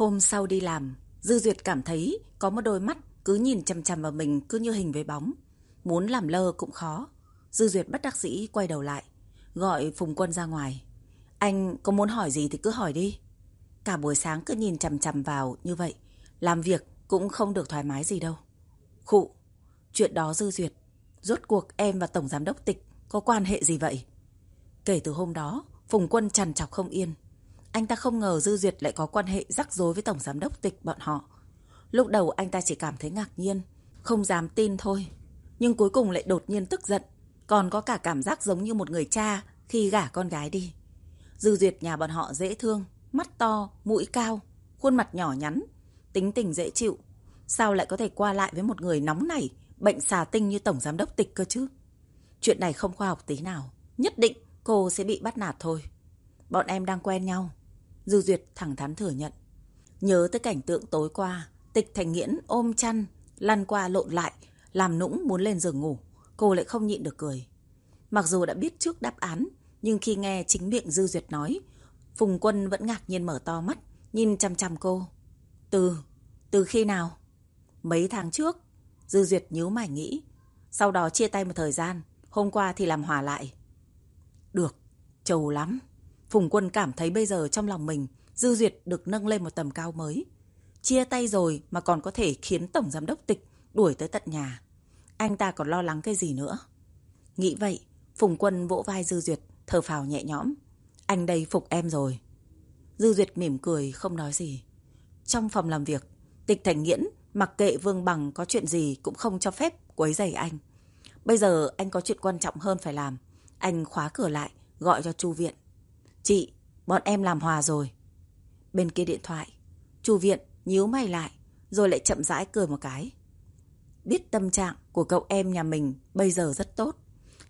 Hôm sau đi làm, Dư Duyệt cảm thấy có một đôi mắt cứ nhìn chằm chằm vào mình cứ như hình với bóng. Muốn làm lơ cũng khó. Dư Duyệt bất đắc dĩ quay đầu lại, gọi Phùng Quân ra ngoài. Anh có muốn hỏi gì thì cứ hỏi đi. Cả buổi sáng cứ nhìn chằm chằm vào như vậy, làm việc cũng không được thoải mái gì đâu. Khụ, chuyện đó Dư Duyệt, rốt cuộc em và Tổng Giám Đốc Tịch có quan hệ gì vậy? Kể từ hôm đó, Phùng Quân trằn trọc không yên. Anh ta không ngờ Dư Duyệt lại có quan hệ rắc rối với Tổng Giám Đốc Tịch bọn họ. Lúc đầu anh ta chỉ cảm thấy ngạc nhiên, không dám tin thôi. Nhưng cuối cùng lại đột nhiên tức giận, còn có cả cảm giác giống như một người cha khi gả con gái đi. Dư Duyệt nhà bọn họ dễ thương, mắt to, mũi cao, khuôn mặt nhỏ nhắn, tính tình dễ chịu. Sao lại có thể qua lại với một người nóng nảy, bệnh xà tinh như Tổng Giám Đốc Tịch cơ chứ? Chuyện này không khoa học tí nào. Nhất định cô sẽ bị bắt nạt thôi. Bọn em đang quen nhau. Dư Duyệt thẳng thắn thừa nhận. Nhớ tới cảnh tượng tối qua, Tịch Thành Nghiễn ôm chăn, lăn qua lộn lại, làm nũng muốn lên giường ngủ. Cô lại không nhịn được cười. Mặc dù đã biết trước đáp án, nhưng khi nghe chính miệng Dư Duyệt nói, Phùng Quân vẫn ngạc nhiên mở to mắt, nhìn chăm chăm cô. Từ, từ khi nào? Mấy tháng trước, Dư Duyệt nhíu mày nghĩ. Sau đó chia tay một thời gian, hôm qua thì làm hòa lại. Được, trầu lắm. Phùng Quân cảm thấy bây giờ trong lòng mình, Dư Duyệt được nâng lên một tầm cao mới. Chia tay rồi mà còn có thể khiến Tổng Giám Đốc Tịch đuổi tới tận nhà. Anh ta còn lo lắng cái gì nữa? Nghĩ vậy, Phùng Quân vỗ vai Dư Duyệt, thở phào nhẹ nhõm. Anh đây phục em rồi. Dư Duyệt mỉm cười, không nói gì. Trong phòng làm việc, Tịch Thành Nghiễn mặc kệ Vương Bằng có chuyện gì cũng không cho phép quấy rầy anh. Bây giờ anh có chuyện quan trọng hơn phải làm. Anh khóa cửa lại, gọi cho Chu Viện. Chị, bọn em làm hòa rồi. Bên kia điện thoại, Chu Viện nhíu mày lại, rồi lại chậm rãi cười một cái. Biết tâm trạng của cậu em nhà mình bây giờ rất tốt.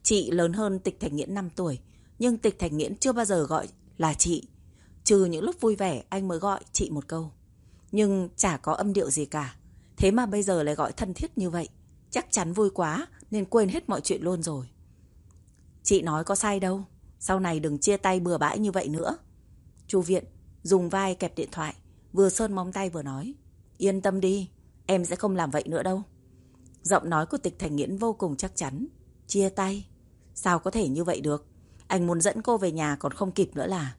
Chị lớn hơn Tịch Thành Nghiễn 5 tuổi, nhưng Tịch Thành Nghiễn chưa bao giờ gọi là chị. Trừ những lúc vui vẻ anh mới gọi chị một câu. Nhưng chả có âm điệu gì cả. Thế mà bây giờ lại gọi thân thiết như vậy. Chắc chắn vui quá nên quên hết mọi chuyện luôn rồi. Chị nói có sai đâu. Sau này đừng chia tay bừa bãi như vậy nữa. Chu Viện dùng vai kẹp điện thoại, vừa sơn móng tay vừa nói. Yên tâm đi, em sẽ không làm vậy nữa đâu. Giọng nói của tịch thành nghiễn vô cùng chắc chắn. Chia tay? Sao có thể như vậy được? Anh muốn dẫn cô về nhà còn không kịp nữa là.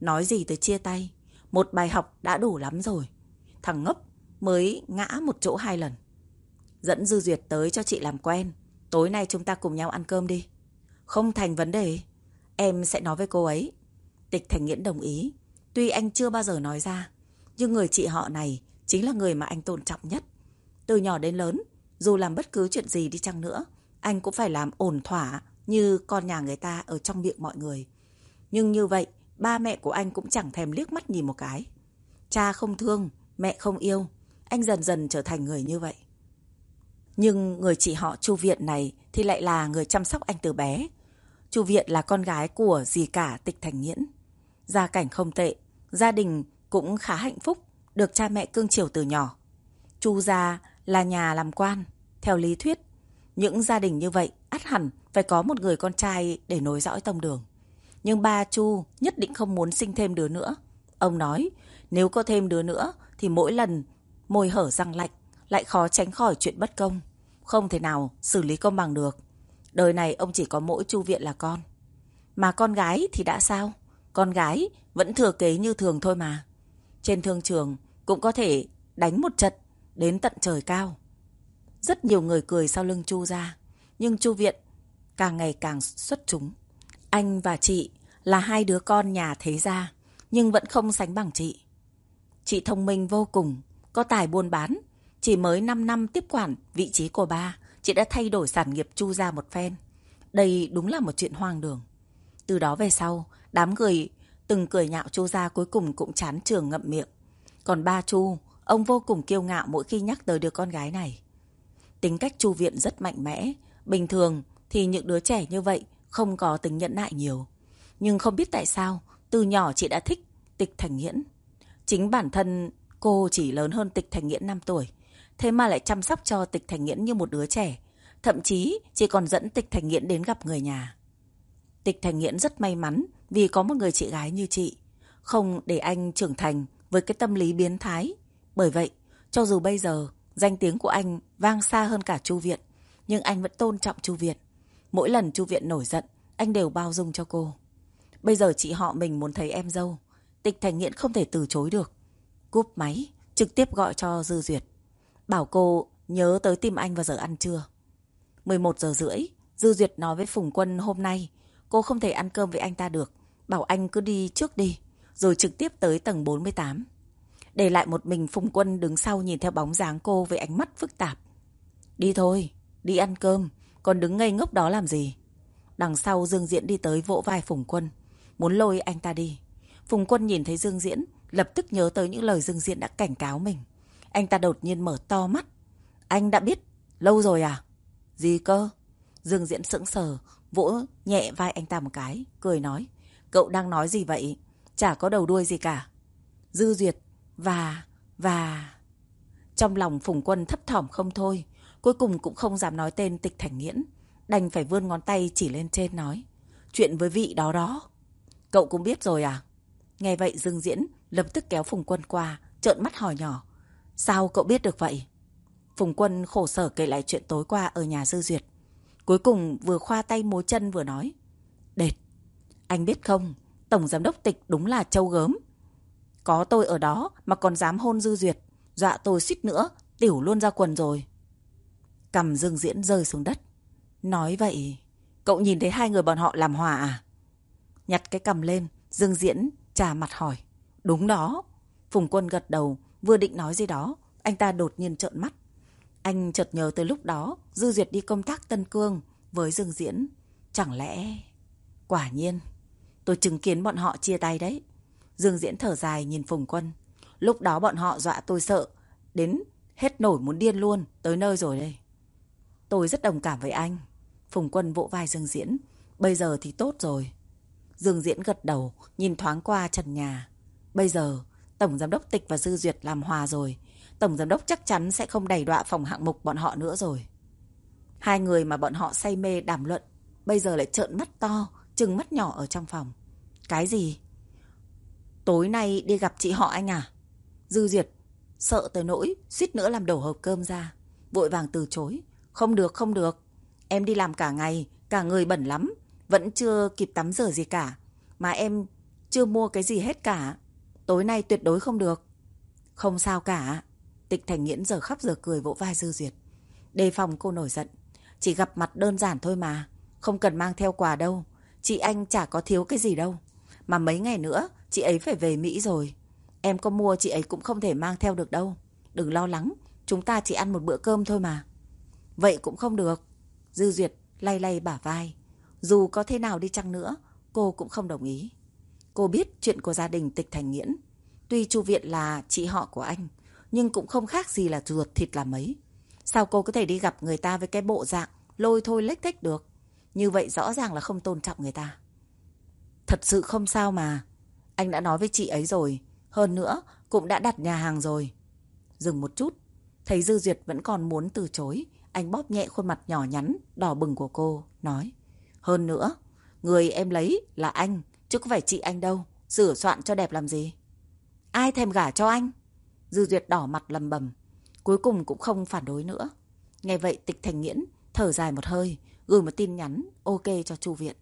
Nói gì tới chia tay? Một bài học đã đủ lắm rồi. Thằng ngốc mới ngã một chỗ hai lần. Dẫn Dư Duyệt tới cho chị làm quen. Tối nay chúng ta cùng nhau ăn cơm đi. Không thành vấn đề. Em sẽ nói với cô ấy. Tịch Thành Nghiễn đồng ý. Tuy anh chưa bao giờ nói ra, nhưng người chị họ này chính là người mà anh tôn trọng nhất. Từ nhỏ đến lớn, dù làm bất cứ chuyện gì đi chăng nữa, anh cũng phải làm ổn thỏa như con nhà người ta ở trong miệng mọi người. Nhưng như vậy, ba mẹ của anh cũng chẳng thèm liếc mắt nhìn một cái. Cha không thương, mẹ không yêu, anh dần dần trở thành người như vậy. Nhưng người chị họ Chu Viện này thì lại là người chăm sóc anh từ bé. Chu Viện là con gái của dì cả Tịch Thành Nhiễn. Gia cảnh không tệ, gia đình cũng khá hạnh phúc, được cha mẹ cưng chiều từ nhỏ. Chu gia là nhà làm quan, theo lý thuyết, những gia đình như vậy ắt hẳn phải có một người con trai để nối dõi tông đường. Nhưng ba Chu nhất định không muốn sinh thêm đứa nữa. Ông nói, nếu có thêm đứa nữa thì mỗi lần môi hở răng lạnh lại khó tránh khỏi chuyện bất công. Không thể nào xử lý công bằng được. Đời này ông chỉ có mỗi Chu Viện là con. Mà con gái thì đã sao? Con gái vẫn thừa kế như thường thôi mà. Trên thương trường cũng có thể đánh một trận đến tận trời cao. Rất nhiều người cười sau lưng Chu ra. Nhưng Chu Viện càng ngày càng xuất chúng. Anh và chị là hai đứa con nhà thế gia, nhưng vẫn không sánh bằng chị. Chị thông minh vô cùng, có tài buôn bán. Chỉ mới 5 năm tiếp quản vị trí của ba, chị đã thay đổi sản nghiệp Chu ra một phen. Đây đúng là một chuyện hoang đường. Từ đó về sau, đám người từng cười nhạo Chu ra cuối cùng cũng chán trường ngậm miệng. Còn ba Chu, ông vô cùng kiêu ngạo mỗi khi nhắc tới đứa con gái này. Tính cách Chu Viện rất mạnh mẽ. Bình thường thì những đứa trẻ như vậy không có tính nhẫn nại nhiều. Nhưng không biết tại sao, từ nhỏ chị đã thích Tịch Thành Nghiễn. Chính bản thân cô chỉ lớn hơn Tịch Thành Nghiễn 5 tuổi. Thế mà lại chăm sóc cho Tịch Thành Nghiễn như một đứa trẻ. Thậm chí chỉ còn dẫn Tịch Thành Nghiễn đến gặp người nhà. Tịch Thành Nghiễn rất may mắn vì có một người chị gái như chị. Không để anh trưởng thành với cái tâm lý biến thái. Bởi vậy, cho dù bây giờ danh tiếng của anh vang xa hơn cả Chu Viện, nhưng anh vẫn tôn trọng Chu Viện. Mỗi lần Chu Viện nổi giận, anh đều bao dung cho cô. Bây giờ chị họ mình muốn thấy em dâu. Tịch Thành Nghiễn không thể từ chối được. Cúp máy, trực tiếp gọi cho Dư Duyệt. Bảo cô nhớ tới tìm anh vào giờ ăn trưa. 11 giờ rưỡi, Dư Duyệt nói với Phùng Quân hôm nay cô không thể ăn cơm với anh ta được. Bảo anh cứ đi trước đi, rồi trực tiếp tới tầng 48. Để lại một mình Phùng Quân đứng sau nhìn theo bóng dáng cô với ánh mắt phức tạp. Đi thôi, đi ăn cơm, còn đứng ngây ngốc đó làm gì? Đằng sau Dương Diễn đi tới vỗ vai Phùng Quân, muốn lôi anh ta đi. Phùng Quân nhìn thấy Dương Diễn, lập tức nhớ tới những lời Dương Diễn đã cảnh cáo mình. Anh ta đột nhiên mở to mắt. Anh đã biết, lâu rồi à? Gì cơ? Dương Diễn sững sờ, vỗ nhẹ vai anh ta một cái, cười nói. Cậu đang nói gì vậy? Chả có đầu đuôi gì cả. Dư Duyệt, và, và... Trong lòng Phùng Quân thấp thỏm không thôi, cuối cùng cũng không dám nói tên tịch thành nghiễn. Đành phải vươn ngón tay chỉ lên trên nói. Chuyện với vị đó đó. Cậu cũng biết rồi à? Nghe vậy Dương Diễn lập tức kéo Phùng Quân qua, trợn mắt hỏi nhỏ. Sao cậu biết được vậy? Phùng Quân khổ sở kể lại chuyện tối qua ở nhà Dư Duyệt. Cuối cùng vừa khoa tay múa chân vừa nói. Đệt, anh biết không, Tổng Giám đốc Tịch đúng là châu gớm. Có tôi ở đó mà còn dám hôn Dư Duyệt. Dọa tôi suýt nữa, tiểu luôn ra quần rồi. Cầm Dương Diễn rơi xuống đất. Nói vậy, cậu nhìn thấy hai người bọn họ làm hòa à? Nhặt cái cầm lên, Dương Diễn trà mặt hỏi. Đúng đó. Phùng Quân gật đầu, vừa định nói gì đó, anh ta đột nhiên trợn mắt. Anh chợt nhớ tới lúc đó, Dư Duyệt đi công tác Tân Cương với Dương Diễn. Chẳng lẽ... Quả nhiên, tôi chứng kiến bọn họ chia tay đấy. Dương Diễn thở dài nhìn Phùng Quân. Lúc đó bọn họ dọa tôi sợ, đến hết nổi muốn điên luôn, tới nơi rồi đây. Tôi rất đồng cảm với anh. Phùng Quân vỗ vai Dương Diễn. Bây giờ thì tốt rồi. Dương Diễn gật đầu, nhìn thoáng qua trần nhà. Bây giờ, Tổng Giám đốc Tịch và Dư Duyệt làm hòa rồi. Tổng Giám đốc chắc chắn sẽ không đẩy đọa phòng hạng mục bọn họ nữa rồi. Hai người mà bọn họ say mê đàm luận, bây giờ lại trợn mắt to, trừng mắt nhỏ ở trong phòng. Cái gì? Tối nay đi gặp chị họ anh à? Dư Duyệt, sợ tới nỗi, suýt nữa làm đổ hộp cơm ra. Vội vàng từ chối. Không được, không được. Em đi làm cả ngày, cả người bẩn lắm. Vẫn chưa kịp tắm rửa gì cả. Mà em chưa mua cái gì hết cả. Tối nay tuyệt đối không được. Không sao cả. Tịch Thành Nghiễn giờ khóc giờ cười vỗ vai Dư Duyệt. Đề phòng cô nổi giận. Chỉ gặp mặt đơn giản thôi mà. Không cần mang theo quà đâu. Chị anh chả có thiếu cái gì đâu. Mà mấy ngày nữa, chị ấy phải về Mỹ rồi. Em có mua chị ấy cũng không thể mang theo được đâu. Đừng lo lắng, chúng ta chỉ ăn một bữa cơm thôi mà. Vậy cũng không được. Dư Duyệt lay lay bả vai. Dù có thế nào đi chăng nữa, cô cũng không đồng ý. Cô biết chuyện của gia đình Tịch Thành Nghiễn. Tuy Chu Viện là chị họ của anh, nhưng cũng không khác gì là ruột thịt là mấy. Sao cô có thể đi gặp người ta với cái bộ dạng lôi thôi lếch thách được? Như vậy rõ ràng là không tôn trọng người ta. Thật sự không sao mà. Anh đã nói với chị ấy rồi. Hơn nữa, cũng đã đặt nhà hàng rồi. Dừng một chút. Thấy Dư Duyệt vẫn còn muốn từ chối. Anh bóp nhẹ khuôn mặt nhỏ nhắn, đỏ bừng của cô, nói. Hơn nữa, người em lấy là anh, chứ có phải chị anh đâu. Sửa soạn cho đẹp làm gì? Ai thèm gả cho anh? Dư Duyệt đỏ mặt lầm bầm. Cuối cùng cũng không phản đối nữa. Nghe vậy tịch thành nghiễn, thở dài một hơi, gửi một tin nhắn ok cho Chu Viện.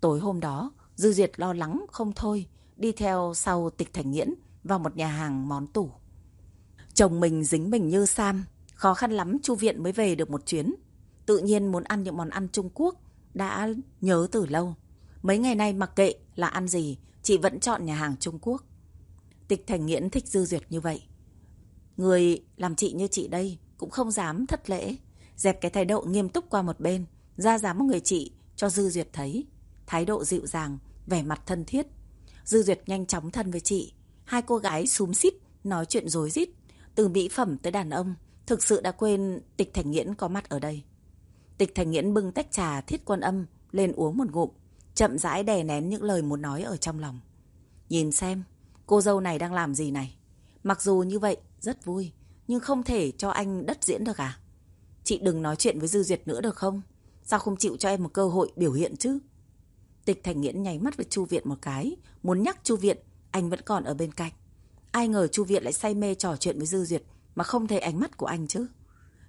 Tối hôm đó, Dư Duyệt lo lắng không thôi, đi theo sau tịch thành nghiễn vào một nhà hàng món tủ. Chồng mình dính mình như Sam, khó khăn lắm Chu Viện mới về được một chuyến. Tự nhiên muốn ăn những món ăn Trung Quốc, đã nhớ từ lâu. Mấy ngày nay mặc kệ là ăn gì, chị vẫn chọn nhà hàng Trung Quốc. Tịch Thành Nghiễn thích Dư Duyệt như vậy. Người làm chị như chị đây cũng không dám thất lễ. Dẹp cái thái độ nghiêm túc qua một bên, ra dám một người chị cho Dư Duyệt thấy. Thái độ dịu dàng, vẻ mặt thân thiết. Dư Duyệt nhanh chóng thân với chị. Hai cô gái xúm xít, nói chuyện rối rít. Từ mỹ phẩm tới đàn ông, thực sự đã quên Tịch Thành Nghiễn có mặt ở đây. Tịch Thành Nghiễn bưng tách trà thiết quân âm lên uống một ngụm, chậm rãi đè nén những lời muốn nói ở trong lòng. Nhìn xem, cô dâu này đang làm gì này? Mặc dù như vậy, rất vui, nhưng không thể cho anh đất diễn được à? Chị đừng nói chuyện với Dư Duyệt nữa được không? Sao không chịu cho em một cơ hội biểu hiện chứ? Tịch Thành Nghiễn nháy mắt với Chu Viện một cái, muốn nhắc Chu Viện, anh vẫn còn ở bên cạnh. Ai ngờ Chu Viện lại say mê trò chuyện với Dư Duyệt mà không thấy ánh mắt của anh chứ.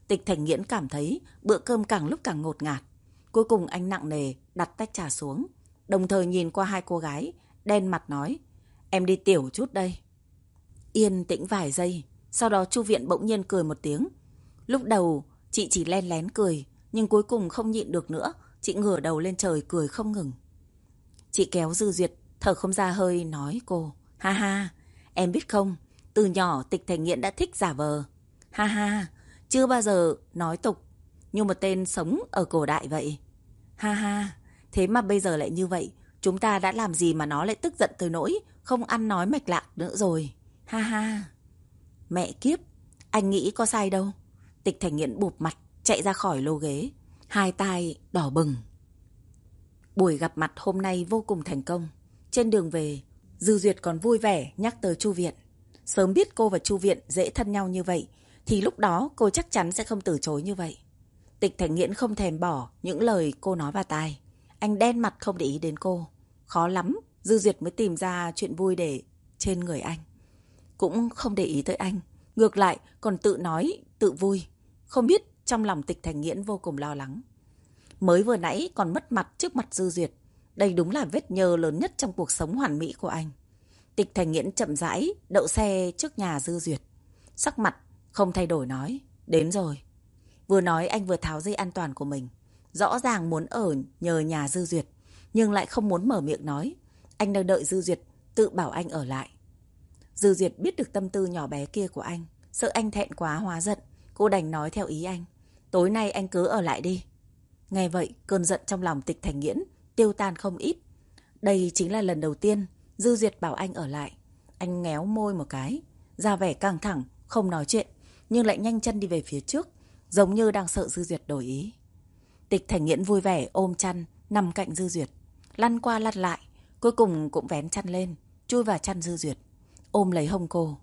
Tịch Thành Nghiễn cảm thấy bữa cơm càng lúc càng ngột ngạt. Cuối cùng anh nặng nề đặt tách trà xuống, đồng thời nhìn qua hai cô gái, đen mặt nói, em đi tiểu chút đây. Yên tĩnh vài giây, sau đó Chu Viện bỗng nhiên cười một tiếng. Lúc đầu, chị chỉ len lén cười, nhưng cuối cùng không nhịn được nữa, chị ngửa đầu lên trời cười không ngừng. Chị kéo Dư Duyệt, thở không ra hơi, nói cô, ha ha, em biết không, từ nhỏ tịch thành nghiện đã thích giả vờ. Ha ha, chưa bao giờ nói tục, như một tên sống ở cổ đại vậy. Ha ha, thế mà bây giờ lại như vậy, chúng ta đã làm gì mà nó lại tức giận tới nỗi, không ăn nói mạch lạc nữa rồi. Ha ha. Mẹ kiếp, anh nghĩ có sai đâu. Tịch thành nghiện bụp mặt, chạy ra khỏi lô ghế. Hai tai đỏ bừng. Buổi gặp mặt hôm nay vô cùng thành công. Trên đường về, Dư Duyệt còn vui vẻ nhắc tới Chu Viện. Sớm biết cô và Chu Viện dễ thân nhau như vậy, thì lúc đó cô chắc chắn sẽ không từ chối như vậy. Tịch Thành Nghiễn không thèm bỏ những lời cô nói vào tai. Anh đen mặt không để ý đến cô. Khó lắm, Dư Duyệt mới tìm ra chuyện vui để trên người anh. Cũng không để ý tới anh. Ngược lại, còn tự nói, tự vui. Không biết trong lòng Tịch Thành Nghiễn vô cùng lo lắng. Mới vừa nãy còn mất mặt trước mặt Dư Duyệt. Đây đúng là vết nhơ lớn nhất trong cuộc sống hoàn mỹ của anh. Tịch Thành Nghiễn chậm rãi, đậu xe trước nhà Dư Duyệt. Sắc mặt, không thay đổi nói. Đến rồi. Vừa nói anh vừa tháo dây an toàn của mình. Rõ ràng muốn ở nhờ nhà Dư Duyệt, nhưng lại không muốn mở miệng nói. Anh đang đợi Dư Duyệt tự bảo anh ở lại. Dư Duyệt biết được tâm tư nhỏ bé kia của anh. Sợ anh thẹn quá hóa giận. Cô đành nói theo ý anh. Tối nay anh cứ ở lại đi. Nghe vậy, cơn giận trong lòng tịch thành nghiễn, tiêu tan không ít. Đây chính là lần đầu tiên Dư Duyệt bảo anh ở lại. Anh ngéo môi một cái, ra vẻ căng thẳng, không nói chuyện, nhưng lại nhanh chân đi về phía trước, giống như đang sợ Dư Duyệt đổi ý. Tịch Thành Nghiễn vui vẻ ôm chăn, nằm cạnh Dư Duyệt, lăn qua lăn lại, cuối cùng cũng vén chăn lên, chui vào chăn Dư Duyệt, ôm lấy hông cô.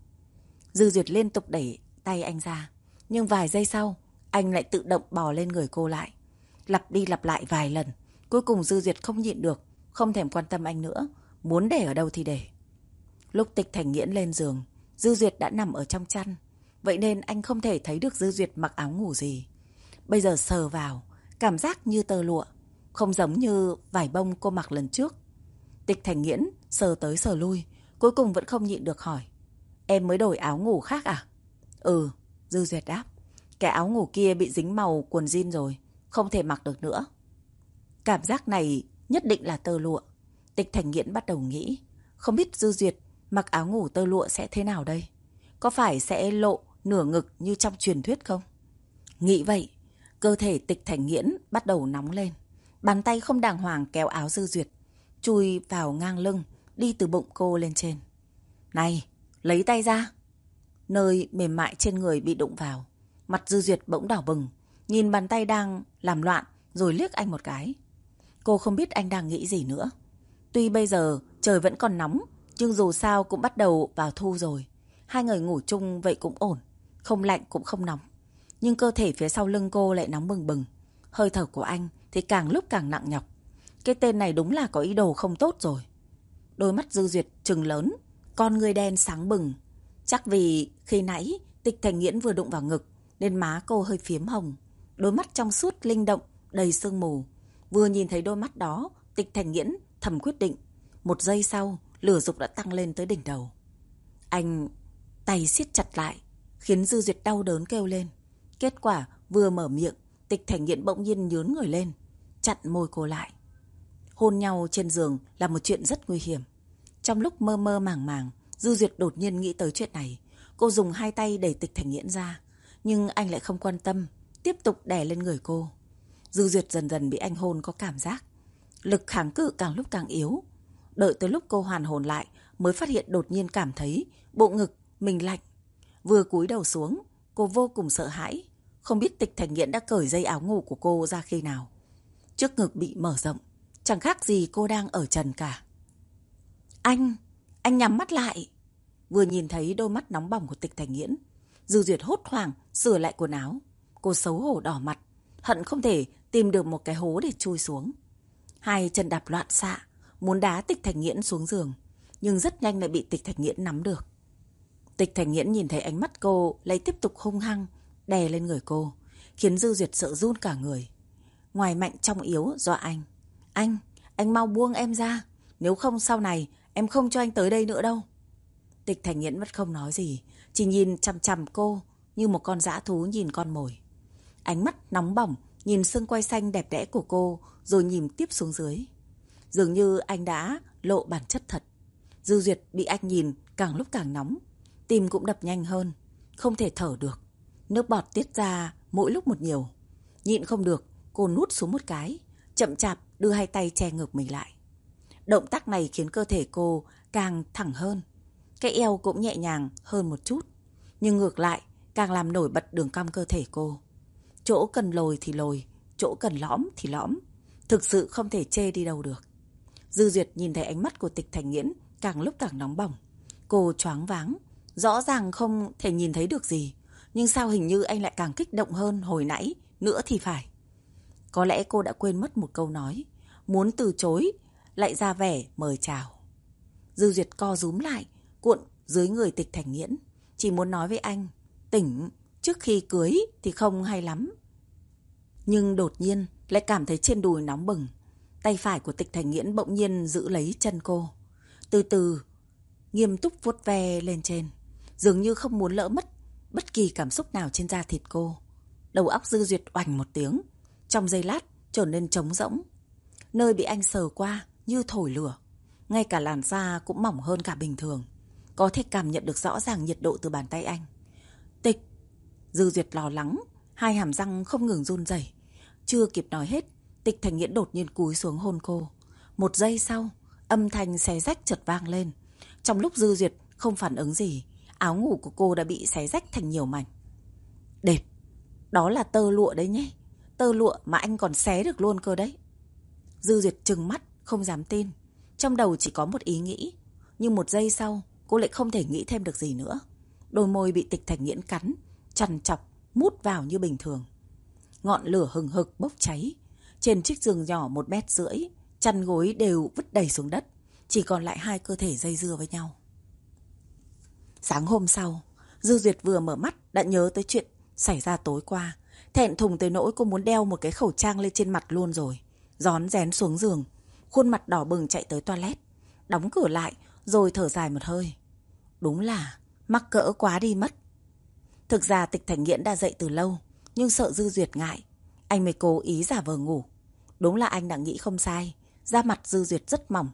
Dư Duyệt liên tục đẩy tay anh ra, nhưng vài giây sau, anh lại tự động bò lên người cô lại. Lặp đi lặp lại vài lần, cuối cùng Dư Duyệt không nhịn được, không thèm quan tâm anh nữa, muốn để ở đâu thì để. Lúc Tịch Thành Nghiễn lên giường, Dư Duyệt đã nằm ở trong chăn, vậy nên anh không thể thấy được Dư Duyệt mặc áo ngủ gì. Bây giờ sờ vào, cảm giác như tơ lụa, không giống như vải bông cô mặc lần trước. Tịch Thành Nghiễn sờ tới sờ lui, cuối cùng vẫn không nhịn được hỏi. Em mới đổi áo ngủ khác à? Ừ, Dư Duyệt đáp. Cái áo ngủ kia bị dính màu quần jean rồi, không thể mặc được nữa. Cảm giác này nhất định là tơ lụa. Tịch Thành Nghiễn bắt đầu nghĩ, không biết Dư Duyệt mặc áo ngủ tơ lụa sẽ thế nào đây? Có phải sẽ lộ nửa ngực như trong truyền thuyết không? Nghĩ vậy, cơ thể Tịch Thành Nghiễn bắt đầu nóng lên. Bàn tay không đàng hoàng kéo áo Dư Duyệt, chui vào ngang lưng, đi từ bụng cô lên trên. Này, lấy tay ra. Nơi mềm mại trên người bị đụng vào. Mặt Dư Duyệt bỗng đỏ bừng, nhìn bàn tay đang làm loạn rồi liếc anh một cái. Cô không biết anh đang nghĩ gì nữa. Tuy bây giờ trời vẫn còn nóng, nhưng dù sao cũng bắt đầu vào thu rồi. Hai người ngủ chung vậy cũng ổn, không lạnh cũng không nóng. Nhưng cơ thể phía sau lưng cô lại nóng bừng bừng. Hơi thở của anh thì càng lúc càng nặng nhọc. Cái tên này đúng là có ý đồ không tốt rồi. Đôi mắt dư duyệt trừng lớn, con người đen sáng bừng. Chắc vì khi nãy tịch thành nghiễn vừa đụng vào ngực, nên má cô hơi phiếm hồng. Đôi mắt trong suốt linh động, đầy sương mù. Vừa nhìn thấy đôi mắt đó, tịch thành nghiễn thầm quyết định. Một giây sau, lửa dục đã tăng lên tới đỉnh đầu. Anh tay siết chặt lại, khiến Dư Duyệt đau đớn kêu lên. Kết quả vừa mở miệng, tịch thành nghiện bỗng nhiên nhớn người lên, chặn môi cô lại. Hôn nhau trên giường là một chuyện rất nguy hiểm. Trong lúc mơ mơ màng màng, Dư Duyệt đột nhiên nghĩ tới chuyện này. Cô dùng hai tay đẩy tịch thành nghiện ra, nhưng anh lại không quan tâm, tiếp tục đè lên người cô. Dư Duyệt dần dần bị anh hôn có cảm giác. Lực kháng cự càng lúc càng yếu. Đợi tới lúc cô hoàn hồn lại mới phát hiện đột nhiên cảm thấy bộ ngực mình lạnh. Vừa cúi đầu xuống, cô vô cùng sợ hãi. Không biết tịch thành nghiện đã cởi dây áo ngủ của cô ra khi nào. Trước ngực bị mở rộng, chẳng khác gì cô đang ở trần cả. Anh, anh nhắm mắt lại. Vừa nhìn thấy đôi mắt nóng bỏng của tịch thành nghiễn, Dư Duyệt hốt hoảng sửa lại quần áo. Cô xấu hổ đỏ mặt, hận không thể tìm được một cái hố để chui xuống. Hai chân đạp loạn xạ, muốn đá tịch thành nghiễn xuống giường, nhưng rất nhanh lại bị tịch thành nghiễn nắm được. Tịch Thành Nghiễn nhìn thấy ánh mắt cô lại tiếp tục hung hăng, đè lên người cô, khiến Dư Duyệt sợ run cả người. Ngoài mạnh trong yếu do anh. Anh, anh mau buông em ra. Nếu không sau này em không cho anh tới đây nữa đâu. Tịch Thành Nghiễn vẫn không nói gì, chỉ nhìn chằm chằm cô như một con dã thú nhìn con mồi. Ánh mắt nóng bỏng nhìn xương quay xanh đẹp đẽ của cô rồi nhìn tiếp xuống dưới. Dường như anh đã lộ bản chất thật. Dư Duyệt bị anh nhìn càng lúc càng nóng, tim cũng đập nhanh hơn, không thể thở được. Nước bọt tiết ra mỗi lúc một nhiều. Nhịn không được, cô nút xuống một cái, chậm chạp đưa hai tay che ngược mình lại. Động tác này khiến cơ thể cô càng thẳng hơn. Cái eo cũng nhẹ nhàng hơn một chút. Nhưng ngược lại, càng làm nổi bật đường cong cơ thể cô. Chỗ cần lồi thì lồi, chỗ cần lõm thì lõm. Thực sự không thể chê đi đâu được. Dư Duyệt nhìn thấy ánh mắt của tịch thành nghiễn càng lúc càng nóng bỏng. Cô choáng váng, rõ ràng không thể nhìn thấy được gì. Nhưng sao hình như anh lại càng kích động hơn hồi nãy, nữa thì phải. Có lẽ cô đã quên mất một câu nói. Muốn từ chối, lại ra vẻ mời chào. Dư Duyệt co rúm lại, cuộn dưới người tịch thành nghiễn. Chỉ muốn nói với anh, tỉnh, trước khi cưới thì không hay lắm. Nhưng đột nhiên lại cảm thấy trên đùi nóng bừng. Tay phải của tịch thành nghiễn bỗng nhiên giữ lấy chân cô. Từ từ, nghiêm túc vuốt ve lên trên. Dường như không muốn lỡ mất bất kỳ cảm xúc nào trên da thịt cô. Đầu óc dư duyệt oành một tiếng. Trong giây lát trở nên trống rỗng. Nơi bị anh sờ qua như thổi lửa. Ngay cả làn da cũng mỏng hơn cả bình thường. Có thể cảm nhận được rõ ràng nhiệt độ từ bàn tay anh. Tịch. Dư duyệt lo lắng. Hai hàm răng không ngừng run rẩy. Chưa kịp nói hết. Tịch Thành Nghiễn đột nhiên cúi xuống hôn cô. Một giây sau, âm thanh xé rách chợt vang lên. Trong lúc Dư Duyệt không phản ứng gì, áo ngủ của cô đã bị xé rách thành nhiều mảnh. Đẹp, đó là tơ lụa đấy nhé. Tơ lụa mà anh còn xé được luôn cơ đấy. Dư Duyệt trừng mắt, không dám tin. Trong đầu chỉ có một ý nghĩ. Nhưng một giây sau, cô lại không thể nghĩ thêm được gì nữa. Đôi môi bị tịch thành nghiễn cắn, chằn chọc, mút vào như bình thường. Ngọn lửa hừng hực bốc cháy. Trên chiếc giường nhỏ một mét rưỡi, chăn gối đều vứt đầy xuống đất. Chỉ còn lại hai cơ thể dây dưa với nhau. Sáng hôm sau, Dư Duyệt vừa mở mắt đã nhớ tới chuyện xảy ra tối qua. Thẹn thùng tới nỗi cô muốn đeo một cái khẩu trang lên trên mặt luôn rồi. Gión rén xuống giường, khuôn mặt đỏ bừng chạy tới toilet. Đóng cửa lại rồi thở dài một hơi. Đúng là mắc cỡ quá đi mất. Thực ra tịch thành nghiễn đã dậy từ lâu, nhưng sợ Dư Duyệt ngại. Anh mới cố ý giả vờ ngủ. Đúng là anh đã nghĩ không sai. Da mặt Dư Duyệt rất mỏng.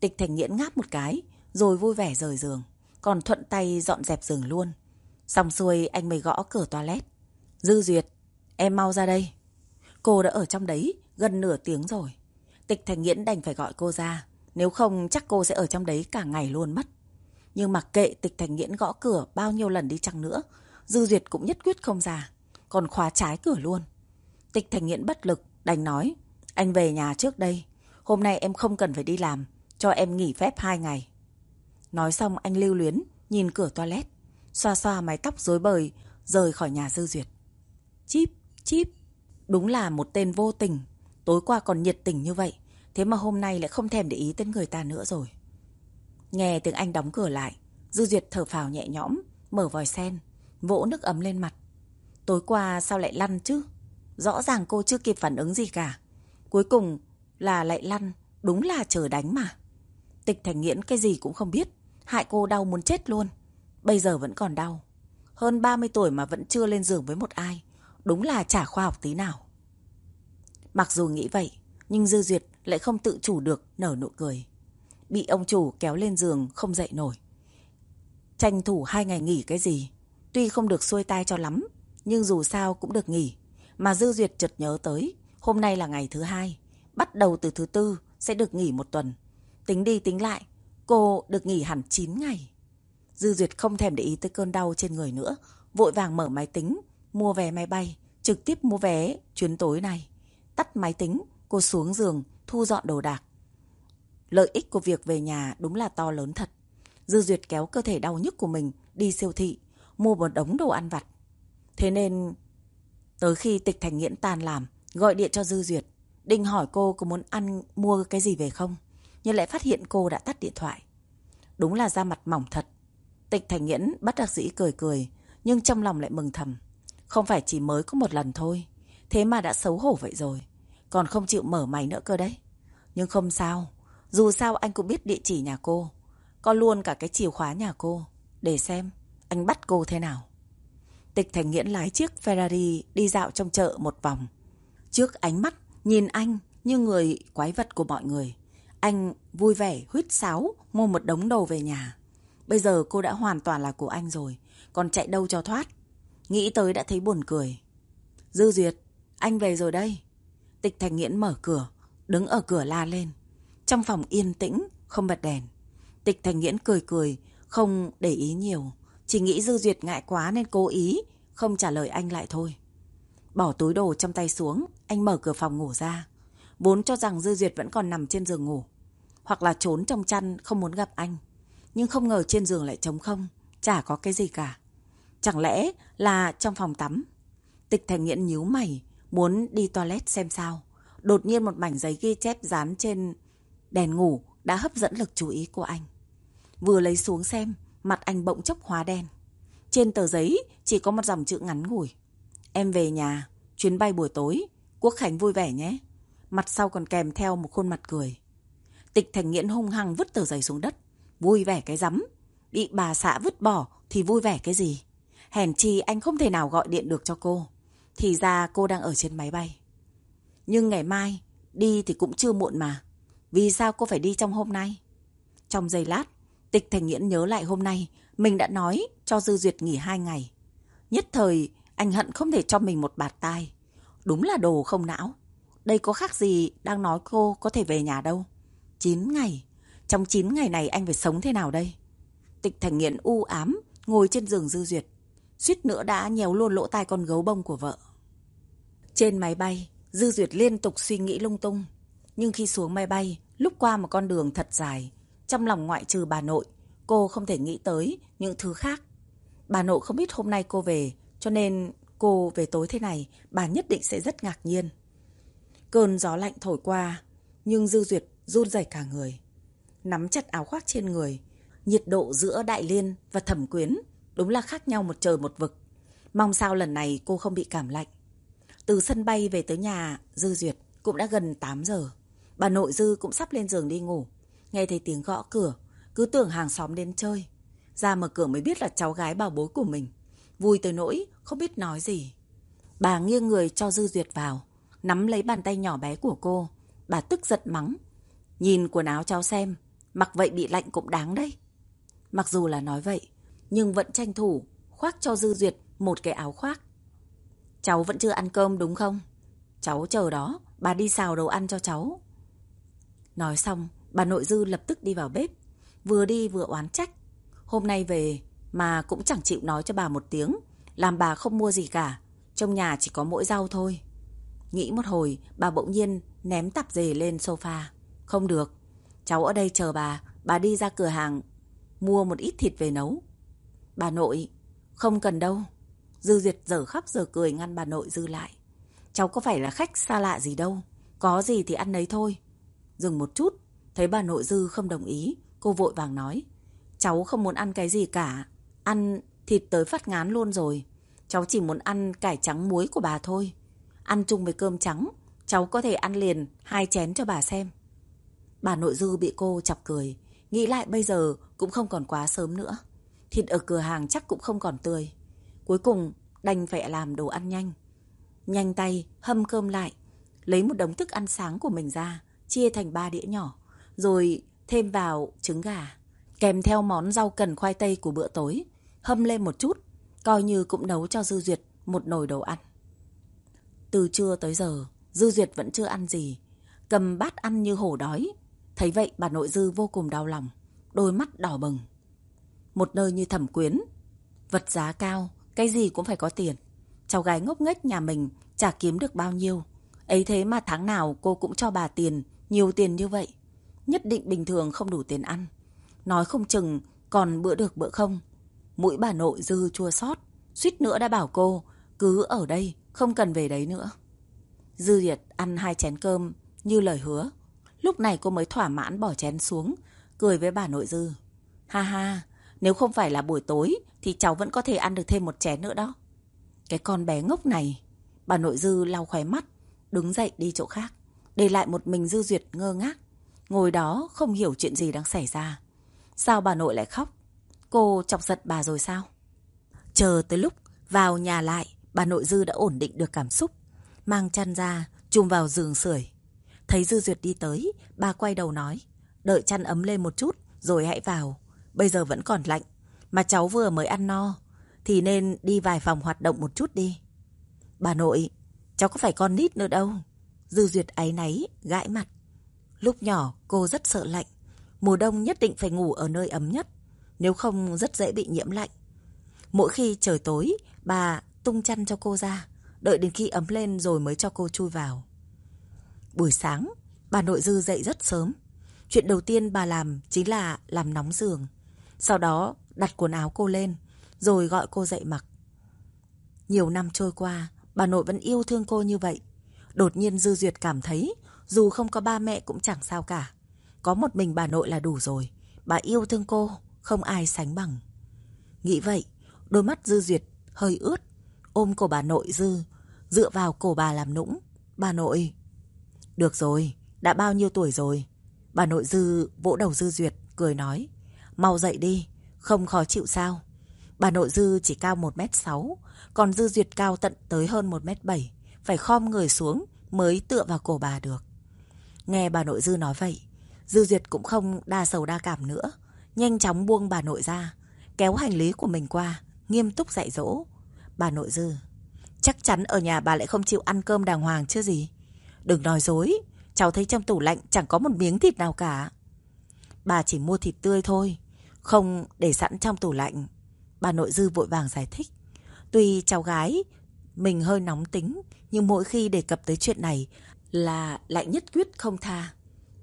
Tịch thành nghiễn ngáp một cái, rồi vui vẻ rời giường. Còn thuận tay dọn dẹp giường luôn. Xong xuôi anh mới gõ cửa toilet. Dư Duyệt, em mau ra đây. Cô đã ở trong đấy gần nửa tiếng rồi. Tịch thành nghiễn đành phải gọi cô ra. Nếu không chắc cô sẽ ở trong đấy cả ngày luôn mất. Nhưng mặc kệ tịch thành nghiễn gõ cửa bao nhiêu lần đi chăng nữa, Dư Duyệt cũng nhất quyết không ra. Còn khóa trái cửa luôn. Tịch thành nghiễn bất lực, đành nói. Anh về nhà trước đây. Hôm nay em không cần phải đi làm. Cho em nghỉ phép hai ngày. Nói xong anh lưu luyến, nhìn cửa toilet. Xoa xoa mái tóc rối bời, rời khỏi nhà Dư Duyệt. Chíp, chíp. Đúng là một tên vô tình. Tối qua còn nhiệt tình như vậy. Thế mà hôm nay lại không thèm để ý tên người ta nữa rồi. Nghe tiếng anh đóng cửa lại. Dư Duyệt thở phào nhẹ nhõm, mở vòi sen, vỗ nước ấm lên mặt. Tối qua sao lại lăn chứ? Rõ ràng cô chưa kịp phản ứng gì cả. Cuối cùng là lại lăn, đúng là chờ đánh mà. Tịch thành nghiễn cái gì cũng không biết, hại cô đau muốn chết luôn. Bây giờ vẫn còn đau. Hơn 30 tuổi mà vẫn chưa lên giường với một ai. Đúng là chả khoa học tí nào. Mặc dù nghĩ vậy, nhưng Dư Duyệt lại không tự chủ được nở nụ cười. Bị ông chủ kéo lên giường không dậy nổi. Tranh thủ hai ngày nghỉ cái gì. Tuy không được xuôi tai cho lắm, nhưng dù sao cũng được nghỉ. Mà Dư Duyệt chợt nhớ tới, hôm nay là ngày thứ hai. Bắt đầu từ thứ tư sẽ được nghỉ một tuần. Tính đi tính lại, cô được nghỉ hẳn 9 ngày. Dư Duyệt không thèm để ý tới cơn đau trên người nữa, vội vàng mở máy tính, mua vé máy bay, trực tiếp mua vé chuyến tối này. Tắt máy tính, cô xuống giường, thu dọn đồ đạc. Lợi ích của việc về nhà đúng là to lớn thật. Dư Duyệt kéo cơ thể đau nhức của mình đi siêu thị, mua một đống đồ ăn vặt. Thế nên, tới khi tịch thành nghiễn tan làm, gọi điện cho Dư Duyệt, định hỏi cô có muốn ăn mua cái gì về không, nhưng lại phát hiện cô đã tắt điện thoại. Đúng là da mặt mỏng thật. Tịch Thành Nghiễn bắt đặc dĩ cười cười, nhưng trong lòng lại mừng thầm. Không phải chỉ mới có một lần thôi, thế mà đã xấu hổ vậy rồi. Còn không chịu mở máy nữa cơ đấy. Nhưng không sao, dù sao anh cũng biết địa chỉ nhà cô. Có luôn cả cái chìa khóa nhà cô. Để xem, anh bắt cô thế nào. Tịch Thành Nghiễn lái chiếc Ferrari đi dạo trong chợ một vòng. Trước ánh mắt, nhìn anh như người quái vật của mọi người. Anh vui vẻ, huýt sáo, mua một đống đồ về nhà. Bây giờ cô đã hoàn toàn là của anh rồi, còn chạy đâu cho thoát. Nghĩ tới đã thấy buồn cười. Dư Duyệt, anh về rồi đây. Tịch Thành Nghiễn mở cửa, đứng ở cửa la lên. Trong phòng yên tĩnh, không bật đèn. Tịch Thành Nghiễn cười cười, không để ý nhiều. Chỉ nghĩ Dư Duyệt ngại quá nên cố ý, không trả lời anh lại thôi. Bỏ túi đồ trong tay xuống, anh mở cửa phòng ngủ ra. Vốn cho rằng Dư Duyệt vẫn còn nằm trên giường ngủ. Hoặc là trốn trong chăn không muốn gặp anh. Nhưng không ngờ trên giường lại trống không, chả có cái gì cả. Chẳng lẽ là trong phòng tắm? Tịch Thành Nghiễn nhíu mày, muốn đi toilet xem sao. Đột nhiên một mảnh giấy ghi chép dán trên đèn ngủ đã hấp dẫn lực chú ý của anh. Vừa lấy xuống xem, mặt anh bỗng chốc hóa đen. Trên tờ giấy chỉ có một dòng chữ ngắn ngủi. Em về nhà, chuyến bay buổi tối, Quốc Khánh vui vẻ nhé. Mặt sau còn kèm theo một khuôn mặt cười. Tịch Thành Nghiễn hung hăng vứt tờ giấy xuống đất. Vui vẻ cái rắm. Bị bà xã vứt bỏ thì vui vẻ cái gì? Hèn chi anh không thể nào gọi điện được cho cô. Thì ra cô đang ở trên máy bay. Nhưng ngày mai, đi thì cũng chưa muộn mà. Vì sao cô phải đi trong hôm nay? Trong giây lát, Tịch Thành Nghiễn nhớ lại hôm nay, mình đã nói cho Dư Duyệt nghỉ hai ngày. Nhất thời, anh hận không thể cho mình một bạt tai. Đúng là đồ không não. Đây có khác gì đang nói cô có thể về nhà đâu. 9 ngày. Trong 9 ngày này anh phải sống thế nào đây? Tịch Thành Nghiện u ám, ngồi trên giường Dư Duyệt. Suýt nữa đã nhéo luôn lỗ tai con gấu bông của vợ. Trên máy bay, Dư Duyệt liên tục suy nghĩ lung tung. Nhưng khi xuống máy bay, lúc qua một con đường thật dài, trong lòng ngoại trừ bà nội, cô không thể nghĩ tới những thứ khác. Bà nội không biết hôm nay cô về, cho nên cô về tối thế này, bà nhất định sẽ rất ngạc nhiên. Cơn gió lạnh thổi qua, nhưng Dư Duyệt run rẩy cả người. Nắm chặt áo khoác trên người, nhiệt độ giữa Đại Liên và Thẩm Quyến đúng là khác nhau một trời một vực. Mong sao lần này cô không bị cảm lạnh. Từ sân bay về tới nhà Dư Duyệt cũng đã gần 8 giờ. Bà nội Dư cũng sắp lên giường đi ngủ. Nghe thấy tiếng gõ cửa, cứ tưởng hàng xóm đến chơi. Ra mở cửa mới biết là cháu gái bảo bối của mình. Vui tới nỗi, không biết nói gì. Bà nghiêng người cho Dư Duyệt vào, nắm lấy bàn tay nhỏ bé của cô. Bà tức giận mắng. Nhìn quần áo cháu xem, mặc vậy bị lạnh cũng đáng đấy. Mặc dù là nói vậy, nhưng vẫn tranh thủ, khoác cho Dư Duyệt một cái áo khoác. Cháu vẫn chưa ăn cơm đúng không? Cháu chờ đó, bà đi xào đồ ăn cho cháu. Nói xong, bà nội Dư lập tức đi vào bếp. Vừa đi vừa oán trách. Hôm nay về mà cũng chẳng chịu nói cho bà một tiếng. Làm bà không mua gì cả. Trong nhà chỉ có mỗi rau thôi. Nghĩ một hồi, bà bỗng nhiên ném tạp dề lên sofa. Không được. Cháu ở đây chờ bà. Bà đi ra cửa hàng mua một ít thịt về nấu. Bà nội, không cần đâu. Dư Duyệt giờ khóc giờ cười ngăn bà nội Dư lại. Cháu có phải là khách xa lạ gì đâu. Có gì thì ăn đấy thôi. Dừng một chút, thấy bà nội Dư không đồng ý. Cô vội vàng nói. Cháu không muốn ăn cái gì cả. Ăn thịt tới phát ngán luôn rồi. Cháu chỉ muốn ăn cải trắng muối của bà thôi. Ăn chung với cơm trắng. Cháu có thể ăn liền hai chén cho bà xem. Bà nội Dư bị cô chọc cười. Nghĩ lại bây giờ cũng không còn quá sớm nữa. Thịt ở cửa hàng chắc cũng không còn tươi. Cuối cùng đành phải làm đồ ăn nhanh. Nhanh tay hâm cơm lại, lấy một đống thức ăn sáng của mình ra, chia thành ba đĩa nhỏ, rồi thêm vào trứng gà, kèm theo món rau cần khoai tây của bữa tối, hâm lên một chút, coi như cũng nấu cho Dư Duyệt một nồi đồ ăn. Từ trưa tới giờ, Dư Duyệt vẫn chưa ăn gì, cầm bát ăn như hổ đói. Thấy vậy bà nội Dư vô cùng đau lòng, đôi mắt đỏ bừng. Một nơi như thẩm quyến, vật giá cao, cái gì cũng phải có tiền. Cháu gái ngốc nghếch nhà mình chả kiếm được bao nhiêu. Ấy thế mà tháng nào cô cũng cho bà tiền, nhiều tiền như vậy. Nhất định bình thường không đủ tiền ăn. Nói không chừng còn bữa được bữa không. Mũi bà nội dư chua xót suýt nữa đã bảo cô cứ ở đây, không cần về đấy nữa. Dư Diệt ăn hai chén cơm như lời hứa. Lúc này cô mới thỏa mãn bỏ chén xuống, cười với bà nội Dư. Ha ha, Nếu không phải là buổi tối thì cháu vẫn có thể ăn được thêm một chén nữa đó. Cái con bé ngốc này. Bà nội dư lau khóe mắt, đứng dậy đi chỗ khác. Để lại một mình dư duyệt ngơ ngác. Ngồi đó không hiểu chuyện gì đang xảy ra. Sao bà nội lại khóc? Cô chọc giận bà rồi sao? Chờ tới lúc vào nhà lại, bà nội dư đã ổn định được cảm xúc. Mang chăn ra, chùm vào giường sưởi. Thấy Dư Duyệt đi tới, bà quay đầu nói. Đợi chăn ấm lên một chút, rồi hãy vào. Bây giờ vẫn còn lạnh, mà cháu vừa mới ăn no, thì nên đi vài phòng hoạt động một chút đi. Bà nội, cháu có phải con nít nữa đâu. Dư Duyệt áy náy, gãi mặt. Lúc nhỏ, cô rất sợ lạnh. Mùa đông nhất định phải ngủ ở nơi ấm nhất, nếu không rất dễ bị nhiễm lạnh. Mỗi khi trời tối, bà tung chăn cho cô ra, đợi đến khi ấm lên rồi mới cho cô chui vào. Buổi sáng, bà nội dư dậy rất sớm. Chuyện đầu tiên bà làm chính là làm nóng giường. Sau đó đặt quần áo cô lên, rồi gọi cô dậy mặc. Nhiều năm trôi qua, bà nội vẫn yêu thương cô như vậy. Đột nhiên Dư Duyệt cảm thấy, dù không có ba mẹ cũng chẳng sao cả. Có một mình bà nội là đủ rồi. Bà yêu thương cô, không ai sánh bằng. Nghĩ vậy, đôi mắt Dư Duyệt hơi ướt, ôm cổ bà nội Dư, dựa vào cổ bà làm nũng. Bà nội... Được rồi, đã bao nhiêu tuổi rồi? Bà nội Dư vỗ đầu Dư Duyệt, cười nói. Mau dậy đi, không khó chịu sao? Bà nội Dư chỉ cao 1m6, còn Dư Duyệt cao tận tới hơn 1m7, phải khom người xuống mới tựa vào cổ bà được. Nghe bà nội Dư nói vậy, Dư Duyệt cũng không đa sầu đa cảm nữa, nhanh chóng buông bà nội ra, kéo hành lý của mình qua, nghiêm túc dạy dỗ. Bà nội Dư, chắc chắn ở nhà bà lại không chịu ăn cơm đàng hoàng chứ gì. Đừng nói dối, cháu thấy trong tủ lạnh chẳng có một miếng thịt nào cả. Bà chỉ mua thịt tươi thôi, không để sẵn trong tủ lạnh. Bà nội dư vội vàng giải thích. Tuy cháu gái mình hơi nóng tính, nhưng mỗi khi đề cập tới chuyện này là lại nhất quyết không tha.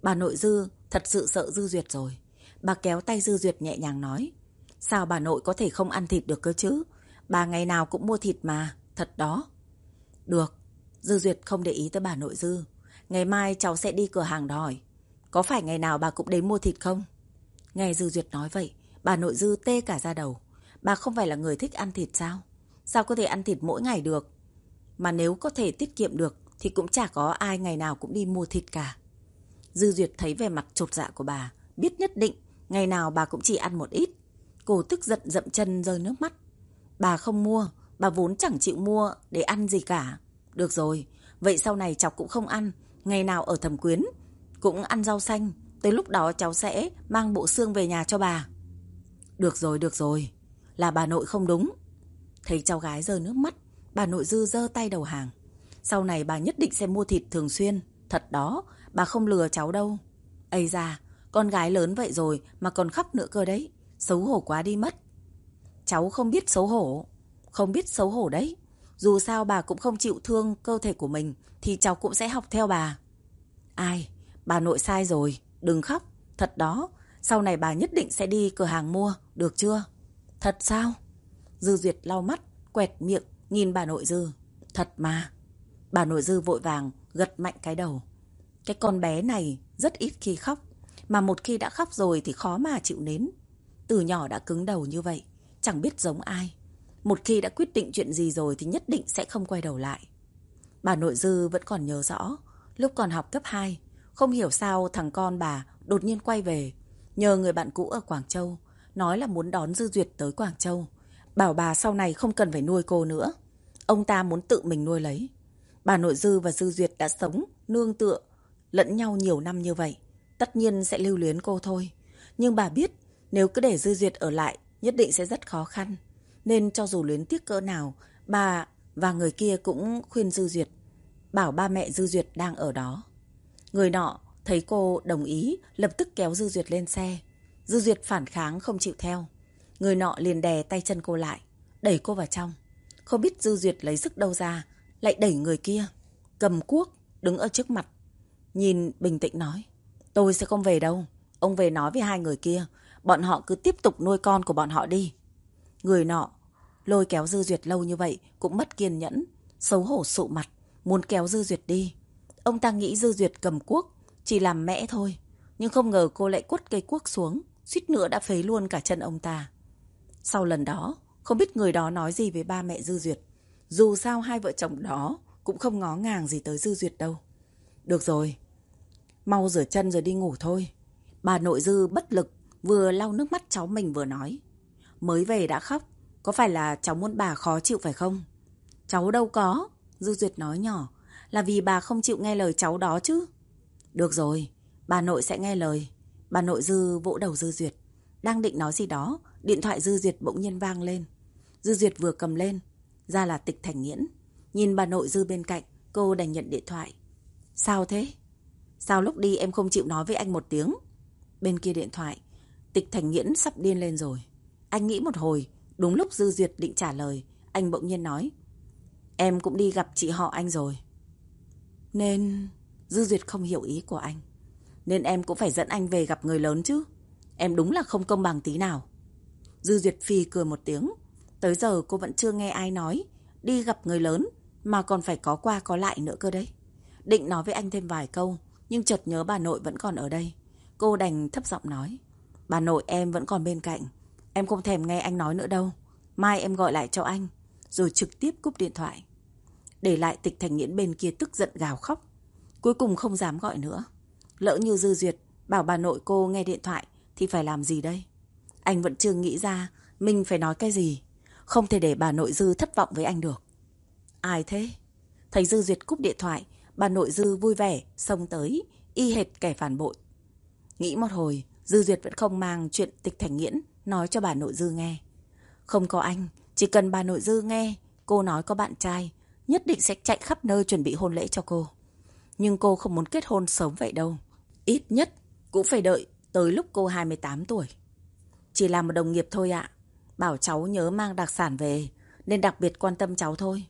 Bà nội dư thật sự sợ dư duyệt rồi. Bà kéo tay dư duyệt nhẹ nhàng nói. Sao bà nội có thể không ăn thịt được cơ chứ? Bà ngày nào cũng mua thịt mà, thật đó. Được, Dư Duyệt không để ý tới bà nội Dư. Ngày mai cháu sẽ đi cửa hàng đòi. Có phải ngày nào bà cũng đến mua thịt không? Nghe Dư Duyệt nói vậy, bà nội Dư tê cả ra đầu. Bà không phải là người thích ăn thịt sao? Sao có thể ăn thịt mỗi ngày được? Mà nếu có thể tiết kiệm được thì cũng chả có ai ngày nào cũng đi mua thịt cả. Dư Duyệt thấy vẻ mặt trột dạ của bà, biết nhất định ngày nào bà cũng chỉ ăn một ít. Cô tức giận dậm chân rơi nước mắt. Bà không mua, bà vốn chẳng chịu mua để ăn gì cả. Được rồi, vậy sau này cháu cũng không ăn, ngày nào ở thẩm quyến, cũng ăn rau xanh, tới lúc đó cháu sẽ mang bộ xương về nhà cho bà. Được rồi, được rồi, là bà nội không đúng. Thấy cháu gái rơi nước mắt, bà nội dư dơ tay đầu hàng. Sau này bà nhất định sẽ mua thịt thường xuyên, thật đó, bà không lừa cháu đâu. Ây da, con gái lớn vậy rồi mà còn khóc nữa cơ đấy, xấu hổ quá đi mất. Cháu không biết xấu hổ, không biết xấu hổ đấy. Dù sao bà cũng không chịu thương cơ thể của mình Thì cháu cũng sẽ học theo bà. Ai? Bà nội sai rồi. Đừng khóc. Thật đó Sau này bà nhất định sẽ đi cửa hàng mua Được chưa? Thật sao? Dư Duyệt lau mắt Quẹt miệng Nhìn bà nội Dư. Thật mà. Bà nội Dư vội vàng Gật mạnh cái đầu. Cái con bé này rất ít khi khóc. Mà một khi đã khóc rồi thì khó mà chịu nến. Từ nhỏ đã cứng đầu như vậy. Chẳng biết giống ai một khi đã quyết định chuyện gì rồi thì nhất định sẽ không quay đầu lại. Bà nội dư vẫn còn nhớ rõ, lúc còn học cấp 2, không hiểu sao thằng con bà đột nhiên quay về, nhờ người bạn cũ ở Quảng Châu, nói là muốn đón Dư Duyệt tới Quảng Châu, bảo bà sau này không cần phải nuôi cô nữa. Ông ta muốn tự mình nuôi lấy. Bà nội Dư và Dư Duyệt đã sống, nương tựa, lẫn nhau nhiều năm như vậy. Tất nhiên sẽ lưu luyến cô thôi. Nhưng bà biết, nếu cứ để Dư Duyệt ở lại, nhất định sẽ rất khó khăn nên cho dù luyến tiếc cỡ nào, bà và người kia cũng khuyên Dư Duyệt, bảo ba mẹ Dư Duyệt đang ở đó. Người nọ thấy cô đồng ý, lập tức kéo Dư Duyệt lên xe. Dư Duyệt phản kháng không chịu theo. Người nọ liền đè tay chân cô lại, đẩy cô vào trong. Không biết Dư Duyệt lấy sức đâu ra, lại đẩy người kia, cầm cuốc, đứng ở trước mặt. Nhìn bình tĩnh nói, tôi sẽ không về đâu. Ông về nói với hai người kia, bọn họ cứ tiếp tục nuôi con của bọn họ đi. Người nọ lôi kéo Dư Duyệt lâu như vậy cũng mất kiên nhẫn, xấu hổ sụ mặt, muốn kéo Dư Duyệt đi. Ông ta nghĩ Dư Duyệt cầm cuốc, chỉ làm mẽ thôi. Nhưng không ngờ cô lại quất cây cuốc xuống, suýt nữa đã phế luôn cả chân ông ta. Sau lần đó, không biết người đó nói gì với ba mẹ Dư Duyệt. Dù sao hai vợ chồng đó cũng không ngó ngàng gì tới Dư Duyệt đâu. Được rồi, mau rửa chân rồi đi ngủ thôi. Bà nội Dư bất lực, vừa lau nước mắt cháu mình vừa nói. Mới về đã khóc, có phải là cháu muốn bà khó chịu phải không? Cháu đâu có, Dư Duyệt nói nhỏ, là vì bà không chịu nghe lời cháu đó chứ. Được rồi, bà nội sẽ nghe lời. Bà nội Dư vỗ đầu Dư Duyệt. Đang định nói gì đó, điện thoại Dư Duyệt bỗng nhiên vang lên. Dư Duyệt vừa cầm lên, ra là tịch thành nghiễn. Nhìn bà nội Dư bên cạnh, cô đành nhận điện thoại. Sao thế? Sao lúc đi em không chịu nói với anh một tiếng? Bên kia điện thoại, tịch thành nghiễn sắp điên lên rồi. Anh nghĩ một hồi, đúng lúc Dư Duyệt định trả lời, anh bỗng nhiên nói. Em cũng đi gặp chị họ anh rồi. Nên... Dư Duyệt không hiểu ý của anh. Nên em cũng phải dẫn anh về gặp người lớn chứ. Em đúng là không công bằng tí nào. Dư Duyệt Phi cười một tiếng. Tới giờ cô vẫn chưa nghe ai nói. Đi gặp người lớn mà còn phải có qua có lại nữa cơ đấy. Định nói với anh thêm vài câu. Nhưng chợt nhớ bà nội vẫn còn ở đây. Cô đành thấp giọng nói. Bà nội em vẫn còn bên cạnh. Em không thèm nghe anh nói nữa đâu. Mai em gọi lại cho anh. Rồi trực tiếp cúp điện thoại. Để lại tịch thành nghiễn bên kia tức giận gào khóc. Cuối cùng không dám gọi nữa. Lỡ như dư duyệt bảo bà nội cô nghe điện thoại thì phải làm gì đây? Anh vẫn chưa nghĩ ra mình phải nói cái gì. Không thể để bà nội dư thất vọng với anh được. Ai thế? Thấy dư duyệt cúp điện thoại, bà nội dư vui vẻ, xông tới, y hệt kẻ phản bội. Nghĩ một hồi, dư duyệt vẫn không mang chuyện tịch thành nghiễn nói cho bà nội dư nghe. Không có anh, chỉ cần bà nội dư nghe, cô nói có bạn trai, nhất định sẽ chạy khắp nơi chuẩn bị hôn lễ cho cô. Nhưng cô không muốn kết hôn sớm vậy đâu. Ít nhất cũng phải đợi tới lúc cô 28 tuổi. Chỉ là một đồng nghiệp thôi ạ. Bảo cháu nhớ mang đặc sản về, nên đặc biệt quan tâm cháu thôi.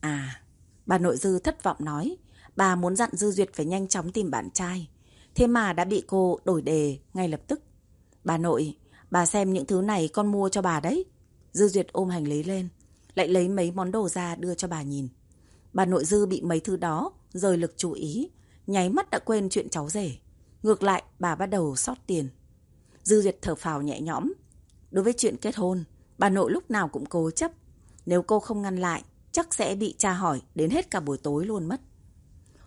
À, bà nội Dư thất vọng nói, bà muốn dặn Dư Duyệt phải nhanh chóng tìm bạn trai. Thế mà đã bị cô đổi đề ngay lập tức. Bà nội, bà xem những thứ này con mua cho bà đấy. Dư Duyệt ôm hành lý lên, lại lấy mấy món đồ ra đưa cho bà nhìn. Bà nội Dư bị mấy thứ đó rời lực chú ý, nháy mắt đã quên chuyện cháu rể. Ngược lại, bà bắt đầu sót tiền. Dư Duyệt thở phào nhẹ nhõm. Đối với chuyện kết hôn, bà nội lúc nào cũng cố chấp. Nếu cô không ngăn lại, chắc sẽ bị tra hỏi đến hết cả buổi tối luôn mất.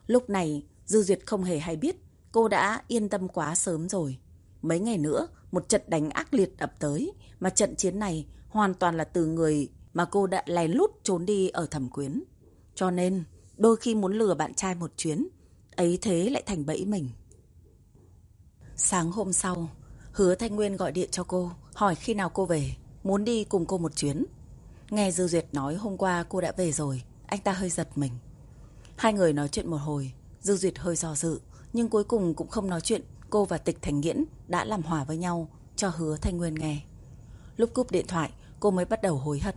Lúc này, Dư Duyệt không hề hay biết, cô đã yên tâm quá sớm rồi. Mấy ngày nữa, một trận đánh ác liệt ập tới, mà trận chiến này hoàn toàn là từ người mà cô đã lén lút trốn đi ở thẩm quyến. Cho nên, đôi khi muốn lừa bạn trai một chuyến, ấy thế lại thành bẫy mình. Sáng hôm sau, hứa Thanh Nguyên gọi điện cho cô, hỏi khi nào cô về, muốn đi cùng cô một chuyến. Nghe Dư Duyệt nói hôm qua cô đã về rồi, anh ta hơi giật mình. Hai người nói chuyện một hồi, Dư Duyệt hơi do dự, nhưng cuối cùng cũng không nói chuyện cô và Tịch Thành Nghiễn đã làm hòa với nhau cho hứa Thanh Nguyên nghe. Lúc cúp điện thoại, cô mới bắt đầu hối hận,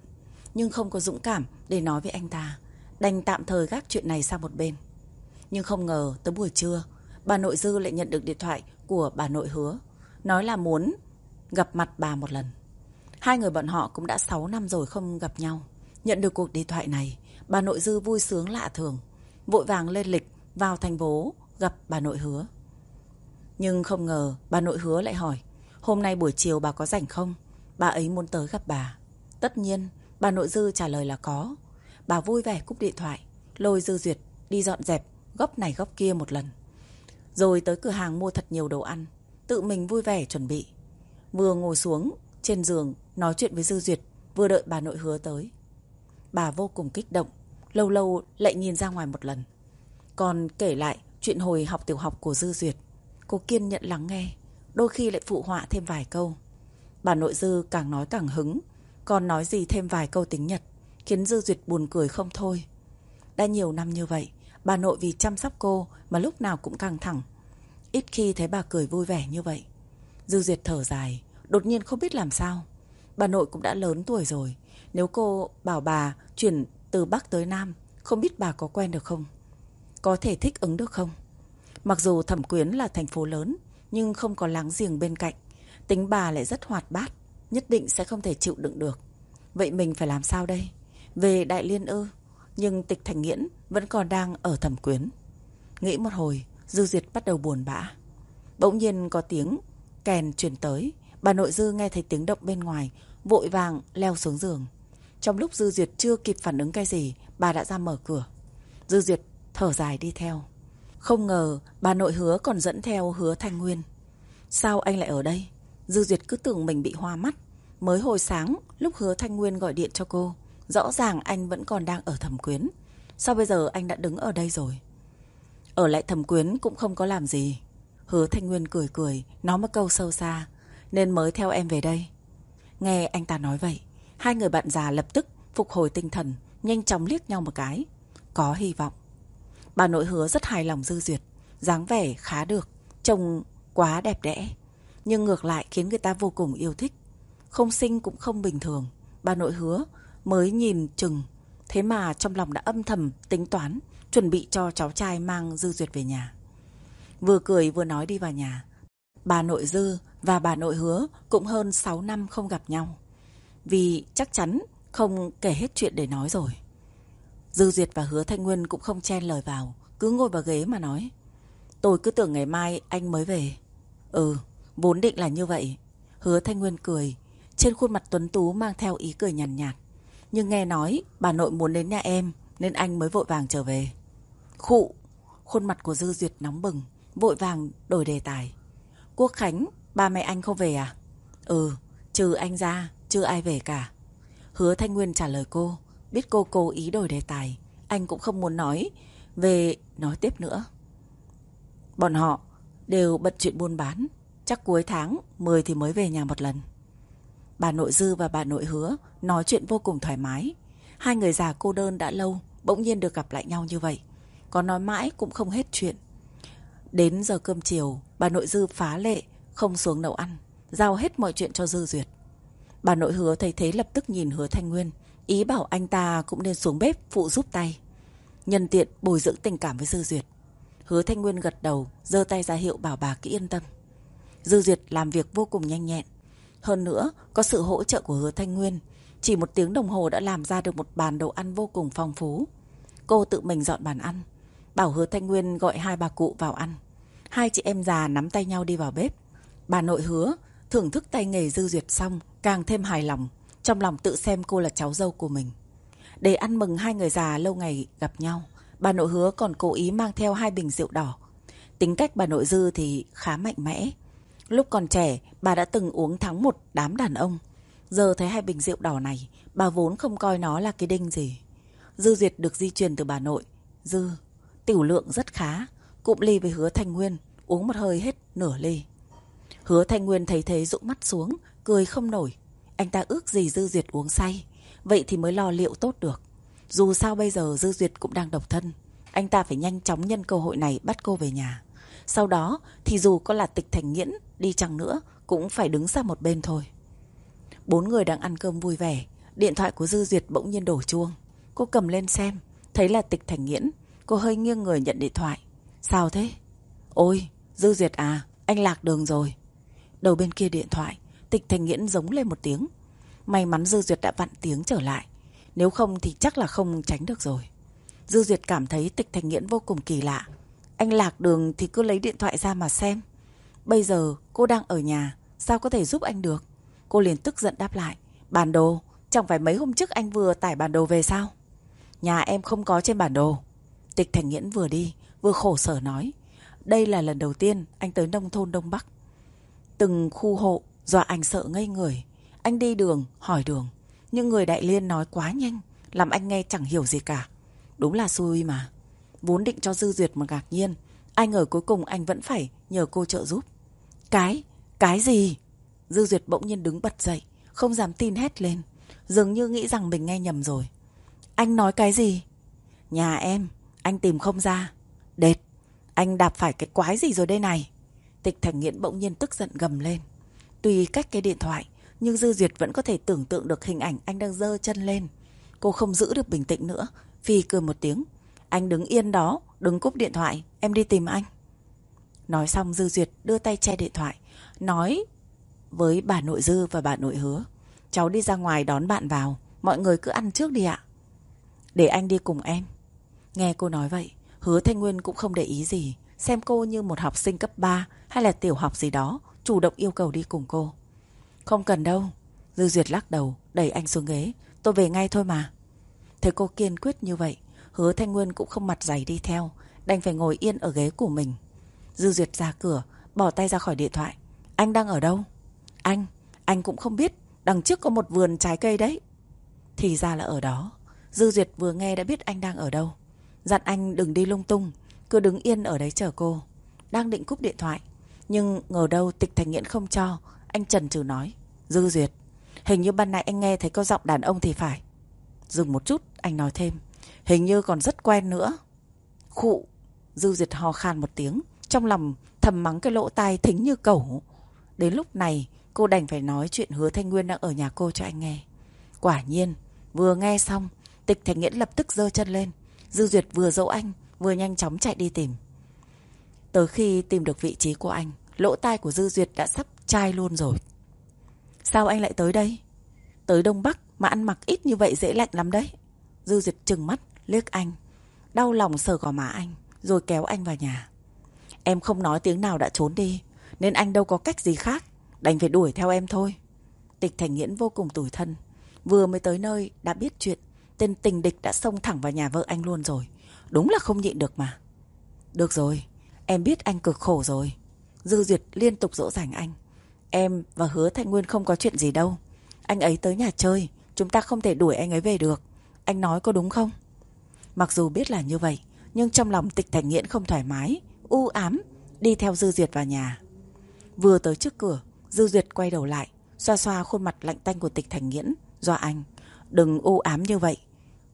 nhưng không có dũng cảm để nói với anh ta đành tạm thời gác chuyện này sang một bên. Nhưng không ngờ tới buổi trưa, bà nội Dư lại nhận được điện thoại của bà nội hứa, nói là muốn gặp mặt bà một lần. Hai người bọn họ cũng đã 6 năm rồi không gặp nhau. Nhận được cuộc điện thoại này, bà nội Dư vui sướng lạ thường, vội vàng lên lịch vào thành phố gặp bà nội hứa. Nhưng không ngờ bà nội hứa lại hỏi, hôm nay buổi chiều bà có rảnh không? Bà ấy muốn tới gặp bà. Tất nhiên, bà nội Dư trả lời là có. Bà vui vẻ cúp điện thoại, lôi Dư Duyệt đi dọn dẹp góc này góc kia một lần. Rồi tới cửa hàng mua thật nhiều đồ ăn, tự mình vui vẻ chuẩn bị. Vừa ngồi xuống trên giường nói chuyện với Dư Duyệt, vừa đợi bà nội hứa tới. Bà vô cùng kích động, lâu lâu lại nhìn ra ngoài một lần. Còn kể lại chuyện hồi học tiểu học của Dư Duyệt, cô kiên nhận lắng nghe, đôi khi lại phụ họa thêm vài câu. Bà nội Dư càng nói càng hứng, còn nói gì thêm vài câu tiếng Nhật khiến Dư Duyệt buồn cười không thôi. Đã nhiều năm như vậy, bà nội vì chăm sóc cô mà lúc nào cũng căng thẳng. Ít khi thấy bà cười vui vẻ như vậy. Dư Duyệt thở dài, đột nhiên không biết làm sao. Bà nội cũng đã lớn tuổi rồi. Nếu cô bảo bà chuyển từ Bắc tới Nam, không biết bà có quen được không? Có thể thích ứng được không? Mặc dù Thẩm Quyến là thành phố lớn, nhưng không có láng giềng bên cạnh. Tính bà lại rất hoạt bát, nhất định sẽ không thể chịu đựng được. Vậy mình phải làm sao đây? Về Đại Liên ư Nhưng tịch thành nghiễn vẫn còn đang ở thẩm quyến Nghĩ một hồi Dư Diệt bắt đầu buồn bã Bỗng nhiên có tiếng kèn truyền tới Bà nội Dư nghe thấy tiếng động bên ngoài vội vàng leo xuống giường. Trong lúc Dư Duyệt chưa kịp phản ứng cái gì, bà đã ra mở cửa. Dư Duyệt thở dài đi theo. Không ngờ bà nội hứa còn dẫn theo hứa Thanh Nguyên. Sao anh lại ở đây? Dư Duyệt cứ tưởng mình bị hoa mắt. Mới hồi sáng, lúc hứa Thanh Nguyên gọi điện cho cô, rõ ràng anh vẫn còn đang ở thẩm quyến. Sao bây giờ anh đã đứng ở đây rồi? Ở lại thẩm quyến cũng không có làm gì. Hứa Thanh Nguyên cười cười, nói một câu sâu xa, nên mới theo em về đây. Nghe anh ta nói vậy, hai người bạn già lập tức phục hồi tinh thần, nhanh chóng liếc nhau một cái. Có hy vọng. Bà nội hứa rất hài lòng Dư Duyệt, dáng vẻ khá được, trông quá đẹp đẽ. Nhưng ngược lại khiến người ta vô cùng yêu thích. Không sinh cũng không bình thường. Bà nội hứa mới nhìn chừng, thế mà trong lòng đã âm thầm tính toán, chuẩn bị cho cháu trai mang Dư Duyệt về nhà. Vừa cười vừa nói đi vào nhà. Bà nội Dư và bà nội hứa cũng hơn 6 năm không gặp nhau. Vì chắc chắn không kể hết chuyện để nói rồi. Dư Duyệt và hứa Thanh Nguyên cũng không chen lời vào, cứ ngồi vào ghế mà nói. Tôi cứ tưởng ngày mai anh mới về. Ừ, vốn định là như vậy. Hứa Thanh Nguyên cười, trên khuôn mặt tuấn tú mang theo ý cười nhàn nhạt, nhạt. Nhưng nghe nói bà nội muốn đến nhà em nên anh mới vội vàng trở về. Khụ, khuôn mặt của Dư Duyệt nóng bừng, vội vàng đổi đề tài. Quốc Khánh, ba mẹ anh không về à? Ừ, trừ anh ra, chưa ai về cả. Hứa Thanh Nguyên trả lời cô, biết cô cố ý đổi đề tài, anh cũng không muốn nói về nói tiếp nữa. Bọn họ đều bận chuyện buôn bán, chắc cuối tháng 10 thì mới về nhà một lần. Bà nội Dư và bà nội Hứa nói chuyện vô cùng thoải mái. Hai người già cô đơn đã lâu, bỗng nhiên được gặp lại nhau như vậy. Có nói mãi cũng không hết chuyện. Đến giờ cơm chiều, bà nội Dư phá lệ, không xuống nấu ăn, giao hết mọi chuyện cho Dư Duyệt. Bà nội hứa thấy thế lập tức nhìn hứa Thanh Nguyên, ý bảo anh ta cũng nên xuống bếp phụ giúp tay. Nhân tiện bồi dưỡng tình cảm với Dư Duyệt. Hứa Thanh Nguyên gật đầu, giơ tay ra hiệu bảo bà cứ yên tâm. Dư Duyệt làm việc vô cùng nhanh nhẹn. Hơn nữa, có sự hỗ trợ của Hứa Thanh Nguyên, chỉ một tiếng đồng hồ đã làm ra được một bàn đồ ăn vô cùng phong phú. Cô tự mình dọn bàn ăn, bảo Hứa Thanh Nguyên gọi hai bà cụ vào ăn. Hai chị em già nắm tay nhau đi vào bếp. Bà nội hứa, thưởng thức tay nghề Dư Duyệt xong, càng thêm hài lòng, trong lòng tự xem cô là cháu dâu của mình. Để ăn mừng hai người già lâu ngày gặp nhau, bà nội hứa còn cố ý mang theo hai bình rượu đỏ. Tính cách bà nội Dư thì khá mạnh mẽ. Lúc còn trẻ, bà đã từng uống thắng một đám đàn ông. Giờ thấy hai bình rượu đỏ này, bà vốn không coi nó là cái đinh gì. Dư Duyệt được di truyền từ bà nội. Dư, tiểu lượng rất khá. Cụm ly với hứa Thanh Nguyên, uống một hơi hết nửa ly. Hứa Thanh Nguyên thấy thế rụng mắt xuống, cười không nổi. Anh ta ước gì Dư Duyệt uống say, vậy thì mới lo liệu tốt được. Dù sao bây giờ Dư Duyệt cũng đang độc thân, anh ta phải nhanh chóng nhân cơ hội này bắt cô về nhà. Sau đó thì dù có là tịch thành nghiễn đi chăng nữa cũng phải đứng sang một bên thôi. Bốn người đang ăn cơm vui vẻ, điện thoại của Dư Duyệt bỗng nhiên đổ chuông. Cô cầm lên xem, thấy là tịch thành nghiễn. Cô hơi nghiêng người nhận điện thoại. Sao thế? Ôi, Dư Duyệt à, anh lạc đường rồi. Đầu bên kia điện thoại, tịch thành nghiễn giống lên một tiếng. May mắn Dư Duyệt đã vặn tiếng trở lại. Nếu không thì chắc là không tránh được rồi. Dư Duyệt cảm thấy tịch thành nghiễn vô cùng kỳ lạ. Anh lạc đường thì cứ lấy điện thoại ra mà xem. Bây giờ cô đang ở nhà, sao có thể giúp anh được? Cô liền tức giận đáp lại. Bản đồ, chẳng phải mấy hôm trước anh vừa tải bản đồ về sao? Nhà em không có trên bản đồ. Tịch Thành Nghiễn vừa đi, vừa khổ sở nói. Đây là lần đầu tiên anh tới nông thôn Đông Bắc. Từng khu hộ dọa anh sợ ngây người. Anh đi đường, hỏi đường. Nhưng người đại liên nói quá nhanh, làm anh nghe chẳng hiểu gì cả. Đúng là xui mà. Vốn định cho Dư Duyệt một ngạc nhiên. Ai ngờ cuối cùng anh vẫn phải nhờ cô trợ giúp. Cái? Cái gì? Dư Duyệt bỗng nhiên đứng bật dậy, không dám tin hét lên. Dường như nghĩ rằng mình nghe nhầm rồi. Anh nói cái gì? Nhà em, anh tìm không ra. Đệt, anh đạp phải cái quái gì rồi đây này? Tịch Thành Nghiễn bỗng nhiên tức giận gầm lên. Tuy cách cái điện thoại, nhưng Dư Duyệt vẫn có thể tưởng tượng được hình ảnh anh đang dơ chân lên. Cô không giữ được bình tĩnh nữa, phi cười một tiếng. Anh đứng yên đó, đừng cúp điện thoại, em đi tìm anh. Nói xong Dư Duyệt đưa tay che điện thoại, nói với bà nội Dư và bà nội Hứa. Cháu đi ra ngoài đón bạn vào, mọi người cứ ăn trước đi ạ. Để anh đi cùng em. Nghe cô nói vậy, Hứa Thanh Nguyên cũng không để ý gì, xem cô như một học sinh cấp 3 hay là tiểu học gì đó, chủ động yêu cầu đi cùng cô. Không cần đâu, Dư Duyệt lắc đầu, đẩy anh xuống ghế. Tôi về ngay thôi mà. Thấy cô kiên quyết như vậy, hứa Thanh Nguyên cũng không mặt dày đi theo, đành phải ngồi yên ở ghế của mình. Dư Duyệt ra cửa, bỏ tay ra khỏi điện thoại. Anh đang ở đâu? Anh, anh cũng không biết, đằng trước có một vườn trái cây đấy. Thì ra là ở đó. Dư Duyệt vừa nghe đã biết anh đang ở đâu. Dặn anh đừng đi lung tung, cứ đứng yên ở đấy chờ cô. Đang định cúp điện thoại, nhưng ngờ đâu tịch thành nghiện không cho. Anh Trần trừ nói. Dư Duyệt, hình như ban nãy anh nghe thấy có giọng đàn ông thì phải. Dừng một chút, anh nói thêm. Hình như còn rất quen nữa. Khụ, Dư Duyệt ho khan một tiếng. Trong lòng thầm mắng cái lỗ tai thính như cẩu. Đến lúc này, cô đành phải nói chuyện hứa Thanh Nguyên đang ở nhà cô cho anh nghe. Quả nhiên, vừa nghe xong, tịch thành nghiễn lập tức giơ chân lên. Dư Duyệt vừa dỗ anh, vừa nhanh chóng chạy đi tìm. Tới khi tìm được vị trí của anh, lỗ tai của Dư Duyệt đã sắp chai luôn rồi. Sao anh lại tới đây? Tới Đông Bắc mà ăn mặc ít như vậy dễ lạnh lắm đấy. Dư Duyệt trừng mắt, liếc anh. Đau lòng sờ gò má anh, rồi kéo anh vào nhà. Em không nói tiếng nào đã trốn đi, nên anh đâu có cách gì khác. Đành phải đuổi theo em thôi. Tịch Thành Nghiễn vô cùng tủi thân. Vừa mới tới nơi đã biết chuyện, tên tình địch đã xông thẳng vào nhà vợ anh luôn rồi. Đúng là không nhịn được mà. Được rồi, em biết anh cực khổ rồi. Dư Duyệt liên tục dỗ dành anh. Em và hứa Thanh Nguyên không có chuyện gì đâu. Anh ấy tới nhà chơi, chúng ta không thể đuổi anh ấy về được. Anh nói có đúng không? Mặc dù biết là như vậy, nhưng trong lòng tịch thành nghiện không thoải mái, u ám, đi theo Dư Duyệt vào nhà. Vừa tới trước cửa, Dư Duyệt quay đầu lại, xoa xoa khuôn mặt lạnh tanh của tịch thành nghiễn, do anh. Đừng u ám như vậy.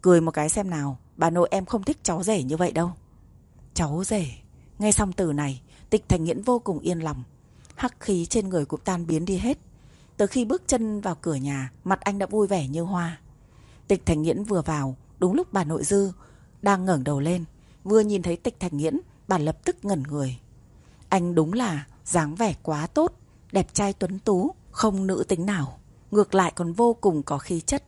Cười một cái xem nào, bà nội em không thích cháu rể như vậy đâu. Cháu rể. Nghe xong từ này, tịch thành nghiễn vô cùng yên lòng. Hắc khí trên người cũng tan biến đi hết. Từ khi bước chân vào cửa nhà, mặt anh đã vui vẻ như hoa. Tịch thành nghiễn vừa vào, đúng lúc bà nội dư, đang ngẩng đầu lên. Vừa nhìn thấy tịch thành nghiễn, bà lập tức ngẩn người. Anh đúng là dáng vẻ quá tốt, đẹp trai tuấn tú, không nữ tính nào. Ngược lại còn vô cùng có khí chất.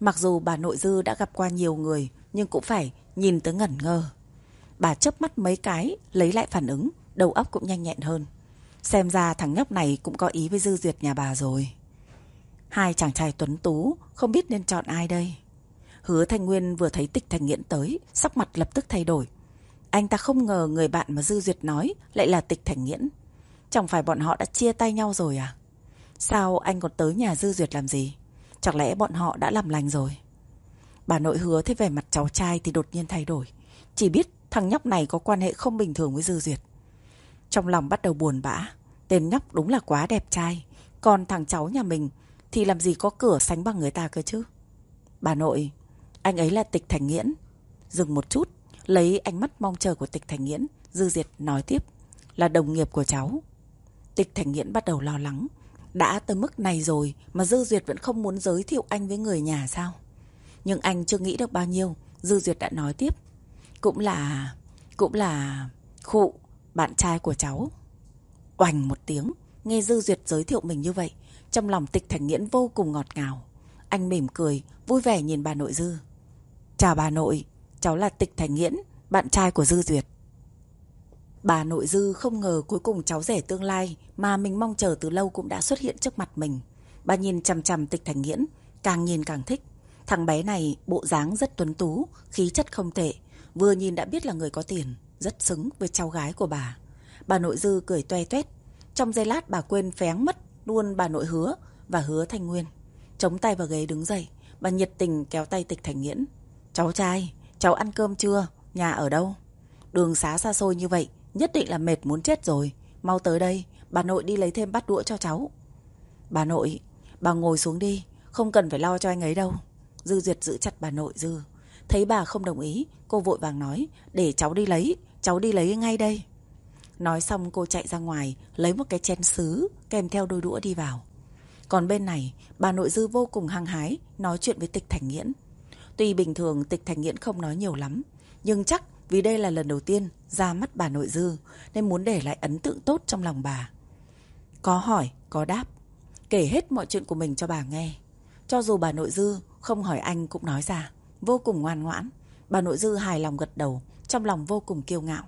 Mặc dù bà nội dư đã gặp qua nhiều người, nhưng cũng phải nhìn tới ngẩn ngơ. Bà chớp mắt mấy cái, lấy lại phản ứng, đầu óc cũng nhanh nhẹn hơn. Xem ra thằng nhóc này cũng có ý với dư duyệt nhà bà rồi. Hai chàng trai tuấn tú, không biết nên chọn ai đây. Hứa Thanh Nguyên vừa thấy tịch thành nghiễn tới, sắc mặt lập tức thay đổi. Anh ta không ngờ người bạn mà Dư Duyệt nói lại là tịch thành nghiễn. Chẳng phải bọn họ đã chia tay nhau rồi à? Sao anh còn tới nhà Dư Duyệt làm gì? Chẳng lẽ bọn họ đã làm lành rồi? Bà nội hứa thấy vẻ mặt cháu trai thì đột nhiên thay đổi. Chỉ biết thằng nhóc này có quan hệ không bình thường với Dư Duyệt. Trong lòng bắt đầu buồn bã. Tên nhóc đúng là quá đẹp trai. Còn thằng cháu nhà mình thì làm gì có cửa sánh bằng người ta cơ chứ? Bà nội, anh ấy là tịch thành nghiễn. Dừng một chút, lấy ánh mắt mong chờ của tịch thành nghiễn, Dư Diệt nói tiếp. Là đồng nghiệp của cháu. Tịch thành nghiễn bắt đầu lo lắng. Đã tới mức này rồi mà Dư Duyệt vẫn không muốn giới thiệu anh với người nhà sao? Nhưng anh chưa nghĩ được bao nhiêu, Dư Duyệt đã nói tiếp. Cũng là... cũng là... khụ, bạn trai của cháu. Oành một tiếng, nghe Dư Duyệt giới thiệu mình như vậy, trong lòng tịch thành nghiễn vô cùng ngọt ngào. Anh mỉm cười, vui vẻ nhìn bà nội Dư. Chào bà nội, cháu là tịch thành nghiễn, bạn trai của Dư Duyệt. Bà nội Dư không ngờ cuối cùng cháu rể tương lai mà mình mong chờ từ lâu cũng đã xuất hiện trước mặt mình. Bà nhìn chằm chằm tịch thành nghiễn, càng nhìn càng thích. Thằng bé này bộ dáng rất tuấn tú, khí chất không tệ. Vừa nhìn đã biết là người có tiền, rất xứng với cháu gái của bà. Bà nội Dư cười toe toét. Trong giây lát bà quên phén mất luôn bà nội hứa và hứa thanh nguyên. Chống tay vào ghế đứng dậy, bà nhiệt tình kéo tay tịch thành nghiễn. Cháu trai, cháu ăn cơm chưa? Nhà ở đâu? Đường xá xa xôi như vậy, nhất định là mệt muốn chết rồi. Mau tới đây, bà nội đi lấy thêm bát đũa cho cháu. Bà nội, bà ngồi xuống đi, không cần phải lo cho anh ấy đâu. Dư Duyệt giữ chặt bà nội Dư. Thấy bà không đồng ý, cô vội vàng nói, để cháu đi lấy, cháu đi lấy ngay đây. Nói xong cô chạy ra ngoài, lấy một cái chén sứ, kèm theo đôi đũa đi vào. Còn bên này, bà nội Dư vô cùng hăng hái, nói chuyện với tịch thành nghiễn. Tuy bình thường tịch thành nghiễn không nói nhiều lắm, nhưng chắc vì đây là lần đầu tiên ra mắt bà nội Dư, nên muốn để lại ấn tượng tốt trong lòng bà. Có hỏi, có đáp, kể hết mọi chuyện của mình cho bà nghe. Cho dù bà nội Dư không hỏi anh cũng nói ra, vô cùng ngoan ngoãn. Bà nội Dư hài lòng gật đầu, trong lòng vô cùng kiêu ngạo.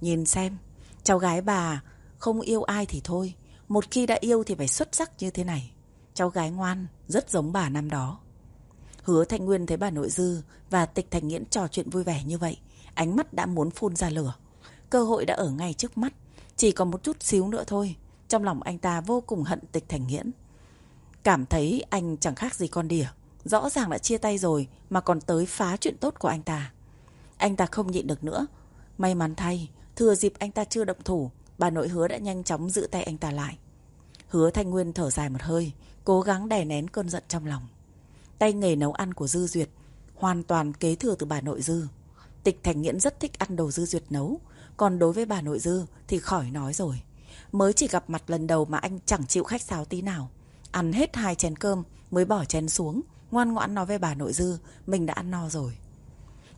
Nhìn xem, cháu gái bà không yêu ai thì thôi, một khi đã yêu thì phải xuất sắc như thế này. Cháu gái ngoan, rất giống bà năm đó. Hứa Thanh Nguyên thấy bà nội dư và tịch thành nghiễn trò chuyện vui vẻ như vậy. Ánh mắt đã muốn phun ra lửa. Cơ hội đã ở ngay trước mắt. Chỉ còn một chút xíu nữa thôi. Trong lòng anh ta vô cùng hận tịch thành nghiễn. Cảm thấy anh chẳng khác gì con đỉa. Rõ ràng đã chia tay rồi mà còn tới phá chuyện tốt của anh ta. Anh ta không nhịn được nữa. May mắn thay, thừa dịp anh ta chưa động thủ, bà nội hứa đã nhanh chóng giữ tay anh ta lại. Hứa Thanh Nguyên thở dài một hơi, cố gắng đè nén cơn giận trong lòng. Tay nghề nấu ăn của Dư Duyệt hoàn toàn kế thừa từ bà nội Dư. Tịch Thành Nghiễn rất thích ăn đồ Dư Duyệt nấu, còn đối với bà nội Dư thì khỏi nói rồi. Mới chỉ gặp mặt lần đầu mà anh chẳng chịu khách sáo tí nào. Ăn hết hai chén cơm mới bỏ chén xuống, ngoan ngoãn nói với bà nội Dư mình đã ăn no rồi.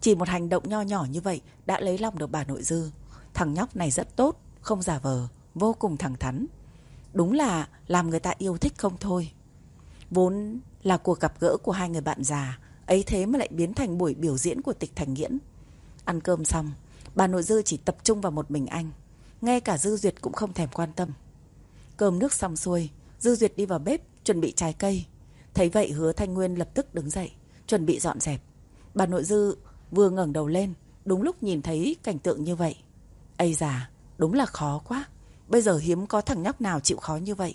Chỉ một hành động nho nhỏ như vậy đã lấy lòng được bà nội Dư. Thằng nhóc này rất tốt, không giả vờ, vô cùng thẳng thắn. Đúng là làm người ta yêu thích không thôi. Vốn là cuộc gặp gỡ của hai người bạn già, ấy thế mà lại biến thành buổi biểu diễn của tịch thành nghiễn. Ăn cơm xong, bà nội dư chỉ tập trung vào một mình anh. Ngay cả Dư Duyệt cũng không thèm quan tâm. Cơm nước xong xuôi, Dư Duyệt đi vào bếp chuẩn bị trái cây. Thấy vậy hứa Thanh Nguyên lập tức đứng dậy, chuẩn bị dọn dẹp. Bà nội dư vừa ngẩng đầu lên, đúng lúc nhìn thấy cảnh tượng như vậy. Ây già, đúng là khó quá. Bây giờ hiếm có thằng nhóc nào chịu khó như vậy.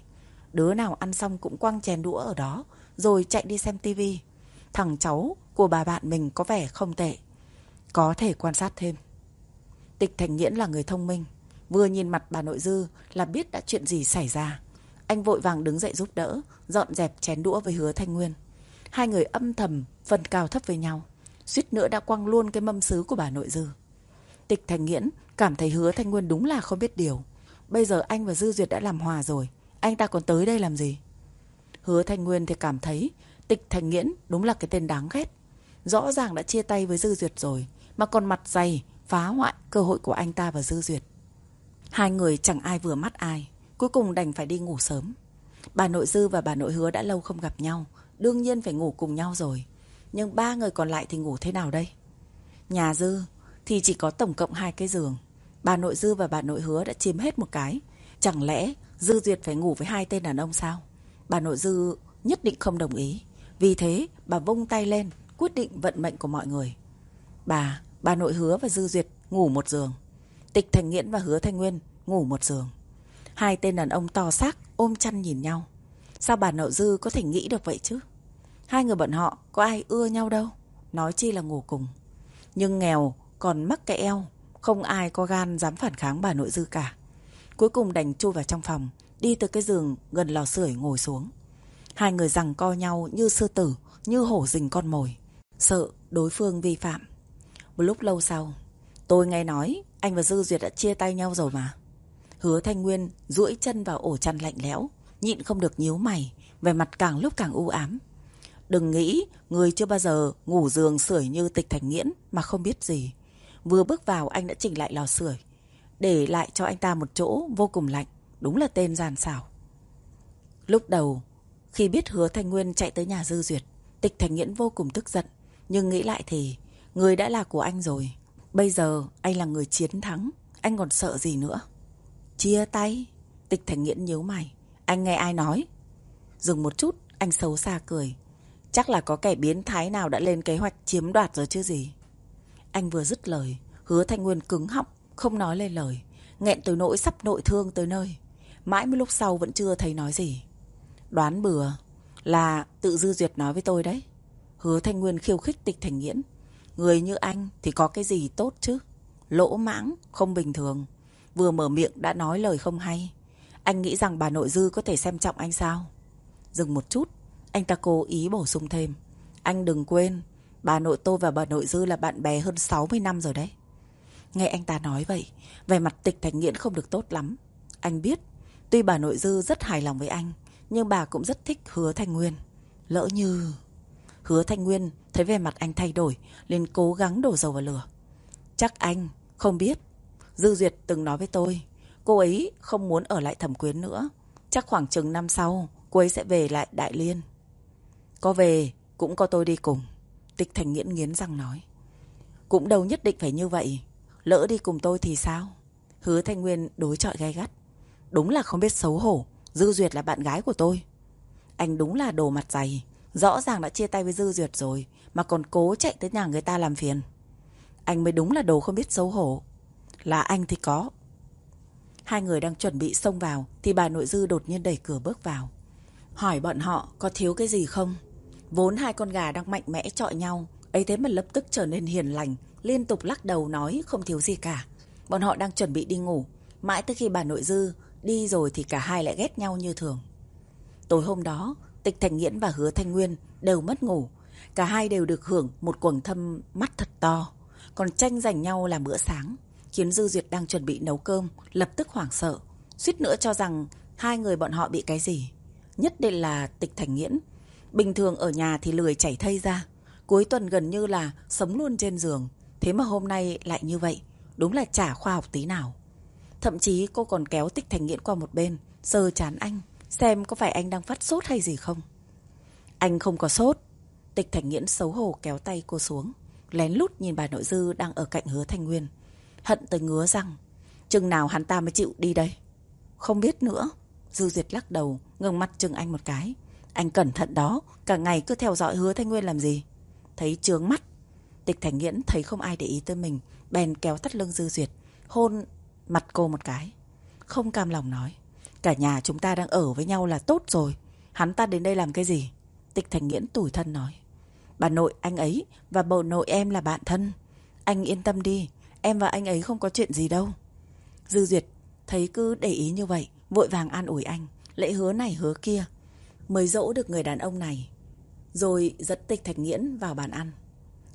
Đứa nào ăn xong cũng quăng chén đũa ở đó, rồi chạy đi xem tivi. Thằng cháu của bà bạn mình có vẻ không tệ. Có thể quan sát thêm. Tịch Thành Nghiễn là người thông minh. Vừa nhìn mặt bà nội dư là biết đã chuyện gì xảy ra. Anh vội vàng đứng dậy giúp đỡ, dọn dẹp chén đũa với hứa Thanh Nguyên. Hai người âm thầm, phần cao thấp với nhau. Suýt nữa đã quăng luôn cái mâm sứ của bà nội dư. Tịch Thành Nghiễn cảm thấy hứa Thanh Nguyên đúng là không biết điều. Bây giờ anh và Dư Duyệt đã làm hòa rồi. Anh ta còn tới đây làm gì? Hứa Thanh Nguyên thì cảm thấy Tịch Thành Nghiễn đúng là cái tên đáng ghét. Rõ ràng đã chia tay với Dư Duyệt rồi. Mà còn mặt dày phá hoại cơ hội của anh ta và Dư Duyệt. Hai người chẳng ai vừa mắt ai. Cuối cùng đành phải đi ngủ sớm. Bà nội Dư và bà nội Hứa đã lâu không gặp nhau. Đương nhiên phải ngủ cùng nhau rồi. Nhưng ba người còn lại thì ngủ thế nào đây? Nhà Dư thì chỉ có tổng cộng hai cái giường. Bà nội Dư và bà nội Hứa đã chiếm hết một cái. Chẳng lẽ Dư Duyệt phải ngủ với hai tên đàn ông sao? Bà nội Dư nhất định không đồng ý. Vì thế bà vung tay lên quyết định vận mệnh của mọi người. Bà, bà nội Hứa và Dư Duyệt ngủ một giường. Tịch Thành Nghiễn và Hứa Thanh Nguyên ngủ một giường. Hai tên đàn ông to xác ôm chăn nhìn nhau. Sao bà nội Dư có thể nghĩ được vậy chứ? Hai người bọn họ có ai ưa nhau đâu. Nói chi là ngủ cùng. Nhưng nghèo còn mắc cái eo. Không ai có gan dám phản kháng bà nội Dư cả. Cuối cùng đành chui vào trong phòng. Đi từ cái giường gần lò sưởi ngồi xuống. Hai người rằng co nhau như sư tử, như hổ rình con mồi. Sợ đối phương vi phạm. Một lúc lâu sau, tôi nghe nói anh và Dư Duyệt đã chia tay nhau rồi mà. Hứa Thanh Nguyên duỗi chân vào ổ chăn lạnh lẽo, nhịn không được nhíu mày, vẻ mặt càng lúc càng u ám. Đừng nghĩ người chưa bao giờ ngủ giường sưởi như tịch thành nghiễn mà không biết gì. Vừa bước vào anh đã chỉnh lại lò sưởi, để lại cho anh ta một chỗ vô cùng lạnh, đúng là tên giàn xảo. Lúc đầu, khi biết hứa Thanh Nguyên chạy tới nhà Dư Duyệt, tịch thành nghiễn vô cùng tức giận, nhưng nghĩ lại thì người đã là của anh rồi. Bây giờ anh là người chiến thắng, anh còn sợ gì nữa. Chia tay, tịch thành nghiễn nhíu mày, anh nghe ai nói? Dừng một chút, anh xấu xa cười. Chắc là có kẻ biến thái nào đã lên kế hoạch chiếm đoạt rồi chứ gì. Anh vừa dứt lời, hứa Thanh Nguyên cứng họng, không nói lên lời. Nghẹn tới nỗi sắp nội thương tới nơi. Mãi một lúc sau vẫn chưa thấy nói gì. Đoán bừa là tự dư duyệt nói với tôi đấy. Hứa Thanh Nguyên khiêu khích tịch thành nghiễn. Người như anh thì có cái gì tốt chứ? Lỗ mãng, không bình thường. Vừa mở miệng đã nói lời không hay. Anh nghĩ rằng bà nội dư có thể xem trọng anh sao? Dừng một chút, anh ta cố ý bổ sung thêm. Anh đừng quên, bà nội tôi và bà nội dư là bạn bè hơn 60 năm rồi đấy. Nghe anh ta nói vậy, về mặt tịch thành nghiễn không được tốt lắm. Anh biết, tuy bà nội dư rất hài lòng với anh, nhưng bà cũng rất thích hứa Thanh Nguyên. Lỡ như... Hứa Thanh Nguyên thấy về mặt anh thay đổi, liền cố gắng đổ dầu vào lửa. Chắc anh không biết. Dư Duyệt từng nói với tôi, cô ấy không muốn ở lại thẩm quyến nữa. Chắc khoảng chừng năm sau, cô ấy sẽ về lại Đại Liên. Có về, cũng có tôi đi cùng. Tịch Thành Nghiễn nghiến răng nói. Cũng đâu nhất định phải như vậy. Lỡ đi cùng tôi thì sao? Hứa Thanh Nguyên đối chọi gai gắt. Đúng là không biết xấu hổ. Dư Duyệt là bạn gái của tôi. Anh đúng là đồ mặt dày. Rõ ràng đã chia tay với Dư Duyệt rồi, mà còn cố chạy tới nhà người ta làm phiền. Anh mới đúng là đồ không biết xấu hổ. Là anh thì có. Hai người đang chuẩn bị xông vào, thì bà nội Dư đột nhiên đẩy cửa bước vào. Hỏi bọn họ có thiếu cái gì không? Vốn hai con gà đang mạnh mẽ chọi nhau, ấy thế mà lập tức trở nên hiền lành, liên tục lắc đầu nói không thiếu gì cả. Bọn họ đang chuẩn bị đi ngủ, mãi tới khi bà nội Dư đi rồi thì cả hai lại ghét nhau như thường. Tối hôm đó, Tịch Thành Nghiễn và Hứa Thanh Nguyên đều mất ngủ. Cả hai đều được hưởng một quầng thâm mắt thật to. Còn tranh giành nhau làm bữa sáng, khiến Dư Duyệt đang chuẩn bị nấu cơm, lập tức hoảng sợ. Suýt nữa cho rằng hai người bọn họ bị cái gì. Nhất định là Tịch Thành Nghiễn. Bình thường ở nhà thì lười chảy thây ra. Cuối tuần gần như là sống luôn trên giường. Thế mà hôm nay lại như vậy. Đúng là chả khoa học tí nào. Thậm chí cô còn kéo Tịch Thành Nghiễn qua một bên, sờ chán anh, xem có phải anh đang phát sốt hay gì không. Anh không có sốt. Tịch Thành Nghiễn xấu hổ kéo tay cô xuống, lén lút nhìn bà nội dư đang ở cạnh hứa Thanh Nguyên. Hận tới ngứa răng. Chừng nào hắn ta mới chịu đi đây? Không biết nữa. Dư Duyệt lắc đầu, ngừng mắt chừng anh một cái. Anh cẩn thận đó, cả ngày cứ theo dõi hứa Thanh Nguyên làm gì? Thấy trướng mắt. Tịch Thành Nghiễn thấy không ai để ý tới mình, bèn kéo thắt lưng Dư Duyệt, hôn mặt cô một cái. Không cam lòng nói. Cả nhà chúng ta đang ở với nhau là tốt rồi. Hắn ta đến đây làm cái gì? Tịch Thành Nghiễn tủi thân nói. Bà nội anh ấy và bầu nội em là bạn thân. Anh yên tâm đi, em và anh ấy không có chuyện gì đâu. Dư Duyệt thấy cứ để ý như vậy, vội vàng an ủi anh. Lễ hứa này hứa kia. Mới dỗ được người đàn ông này. Rồi dẫn Tịch thạch Nghiễn vào bàn ăn.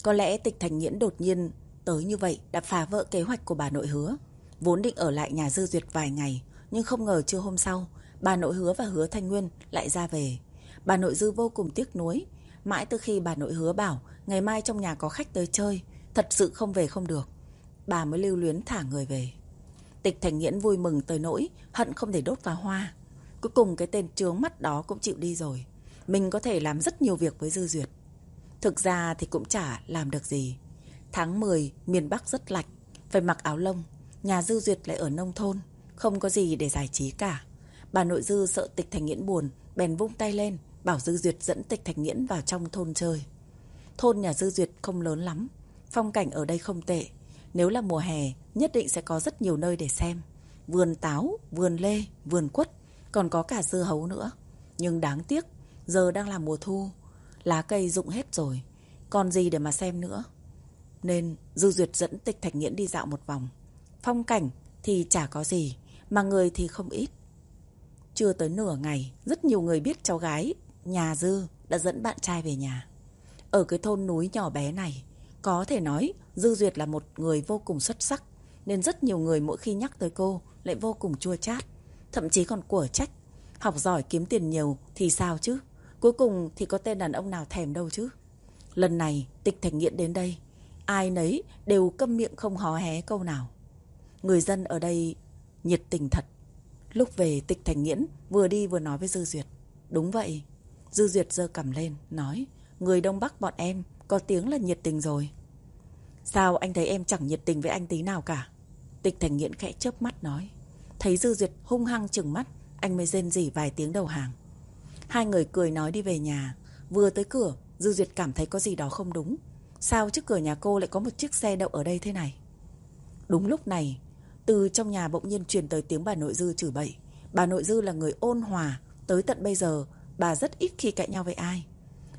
Có lẽ Tịch thạch Nghiễn đột nhiên tới như vậy đã phá vỡ kế hoạch của bà nội hứa. Vốn định ở lại nhà Dư Duyệt vài ngày, nhưng không ngờ trưa hôm sau, bà nội hứa và hứa Thanh Nguyên lại ra về. Bà nội Dư vô cùng tiếc nuối. Mãi từ khi bà nội hứa bảo ngày mai trong nhà có khách tới chơi, thật sự không về không được. Bà mới lưu luyến thả người về. Tịch Thành Nghiễn vui mừng tới nỗi, hận không thể đốt vào hoa. Cuối cùng cái tên trướng mắt đó cũng chịu đi rồi. Mình có thể làm rất nhiều việc với Dư Duyệt. Thực ra thì cũng chả làm được gì. Tháng 10, miền Bắc rất lạnh, phải mặc áo lông. Nhà Dư Duyệt lại ở nông thôn, không có gì để giải trí cả. Bà nội Dư sợ Tịch Thành Nghiễn buồn, bèn vung tay lên, bảo Dư Duyệt dẫn Tịch Thành Nghiễn vào trong thôn chơi. Thôn nhà Dư Duyệt không lớn lắm, phong cảnh ở đây không tệ. Nếu là mùa hè, nhất định sẽ có rất nhiều nơi để xem. Vườn táo, vườn lê, vườn quất, còn có cả dưa hấu nữa. Nhưng đáng tiếc, giờ đang là mùa thu, lá cây rụng hết rồi, còn gì để mà xem nữa. Nên Dư Duyệt dẫn Tịch thạch Nghiễn đi dạo một vòng. Phong cảnh thì chả có gì, mà người thì không ít. Chưa tới nửa ngày, rất nhiều người biết cháu gái nhà Dư đã dẫn bạn trai về nhà. Ở cái thôn núi nhỏ bé này, có thể nói Dư Duyệt là một người vô cùng xuất sắc, nên rất nhiều người mỗi khi nhắc tới cô lại vô cùng chua chát, thậm chí còn của trách. Học giỏi kiếm tiền nhiều thì sao chứ? Cuối cùng thì có tên đàn ông nào thèm đâu chứ? Lần này tịch thành nghiện đến đây, ai nấy đều câm miệng không hó hé câu nào. Người dân ở đây nhiệt tình thật. Lúc về tịch thành nghiễn vừa đi vừa nói với Dư Duyệt. Đúng vậy. Dư Duyệt giơ cầm lên, nói. Người Đông Bắc bọn em có tiếng là nhiệt tình rồi. Sao anh thấy em chẳng nhiệt tình với anh tí nào cả? Tịch thành nghiễn khẽ chớp mắt nói. Thấy Dư Duyệt hung hăng chừng mắt, anh mới rên rỉ vài tiếng đầu hàng. Hai người cười nói đi về nhà. Vừa tới cửa, Dư Duyệt cảm thấy có gì đó không đúng. Sao trước cửa nhà cô lại có một chiếc xe đậu ở đây thế này? Đúng lúc này, từ trong nhà bỗng nhiên truyền tới tiếng bà nội dư chửi bậy. Bà nội dư là người ôn hòa, tới tận bây giờ bà rất ít khi cãi nhau với ai.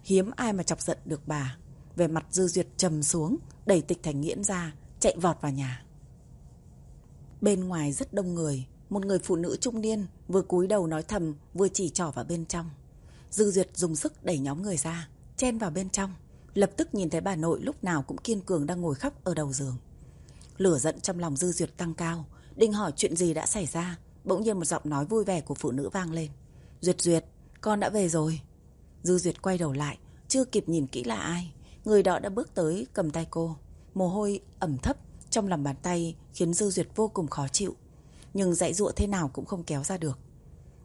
Hiếm ai mà chọc giận được bà. Về mặt dư duyệt trầm xuống, đẩy tịch thành nghiễn ra, chạy vọt vào nhà. Bên ngoài rất đông người, một người phụ nữ trung niên vừa cúi đầu nói thầm vừa chỉ trỏ vào bên trong. Dư duyệt dùng sức đẩy nhóm người ra, chen vào bên trong. Lập tức nhìn thấy bà nội lúc nào cũng kiên cường đang ngồi khóc ở đầu giường. Lửa giận trong lòng Dư Duyệt tăng cao, định hỏi chuyện gì đã xảy ra. Bỗng nhiên một giọng nói vui vẻ của phụ nữ vang lên. Duyệt Duyệt, con đã về rồi. Dư Duyệt quay đầu lại, chưa kịp nhìn kỹ là ai. Người đó đã bước tới cầm tay cô. Mồ hôi ẩm thấp trong lòng bàn tay khiến Dư Duyệt vô cùng khó chịu. Nhưng dạy dụa thế nào cũng không kéo ra được.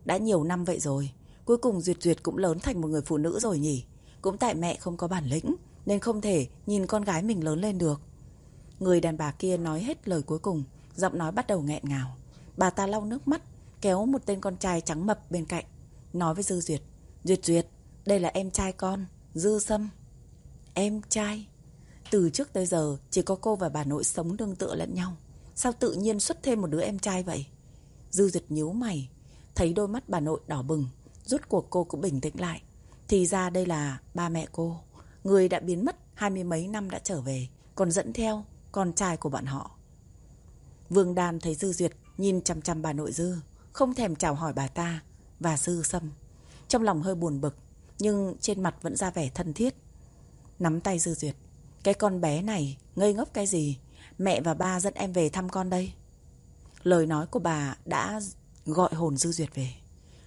Đã nhiều năm vậy rồi, cuối cùng Duyệt Duyệt cũng lớn thành một người phụ nữ rồi nhỉ. Cũng tại mẹ không có bản lĩnh, nên không thể nhìn con gái mình lớn lên được. Người đàn bà kia nói hết lời cuối cùng, giọng nói bắt đầu nghẹn ngào. Bà ta lau nước mắt, kéo một tên con trai trắng mập bên cạnh, nói với Dư Duyệt. Duyệt Duyệt, đây là em trai con, Dư Sâm. Em trai? Từ trước tới giờ chỉ có cô và bà nội sống đương tựa lẫn nhau. Sao tự nhiên xuất thêm một đứa em trai vậy? Dư Duyệt nhíu mày, thấy đôi mắt bà nội đỏ bừng, rút cuộc cô cũng bình tĩnh lại. Thì ra đây là ba mẹ cô. Người đã biến mất hai mươi mấy năm đã trở về, còn dẫn theo con trai của bọn họ. Vương Đan thấy Dư Duyệt nhìn chăm chăm bà nội Dư, không thèm chào hỏi bà ta và Dư Sâm. Trong lòng hơi buồn bực, nhưng trên mặt vẫn ra vẻ thân thiết. Nắm tay Dư Duyệt. Cái con bé này ngây ngốc cái gì? Mẹ và ba dẫn em về thăm con đây. Lời nói của bà đã gọi hồn Dư Duyệt về.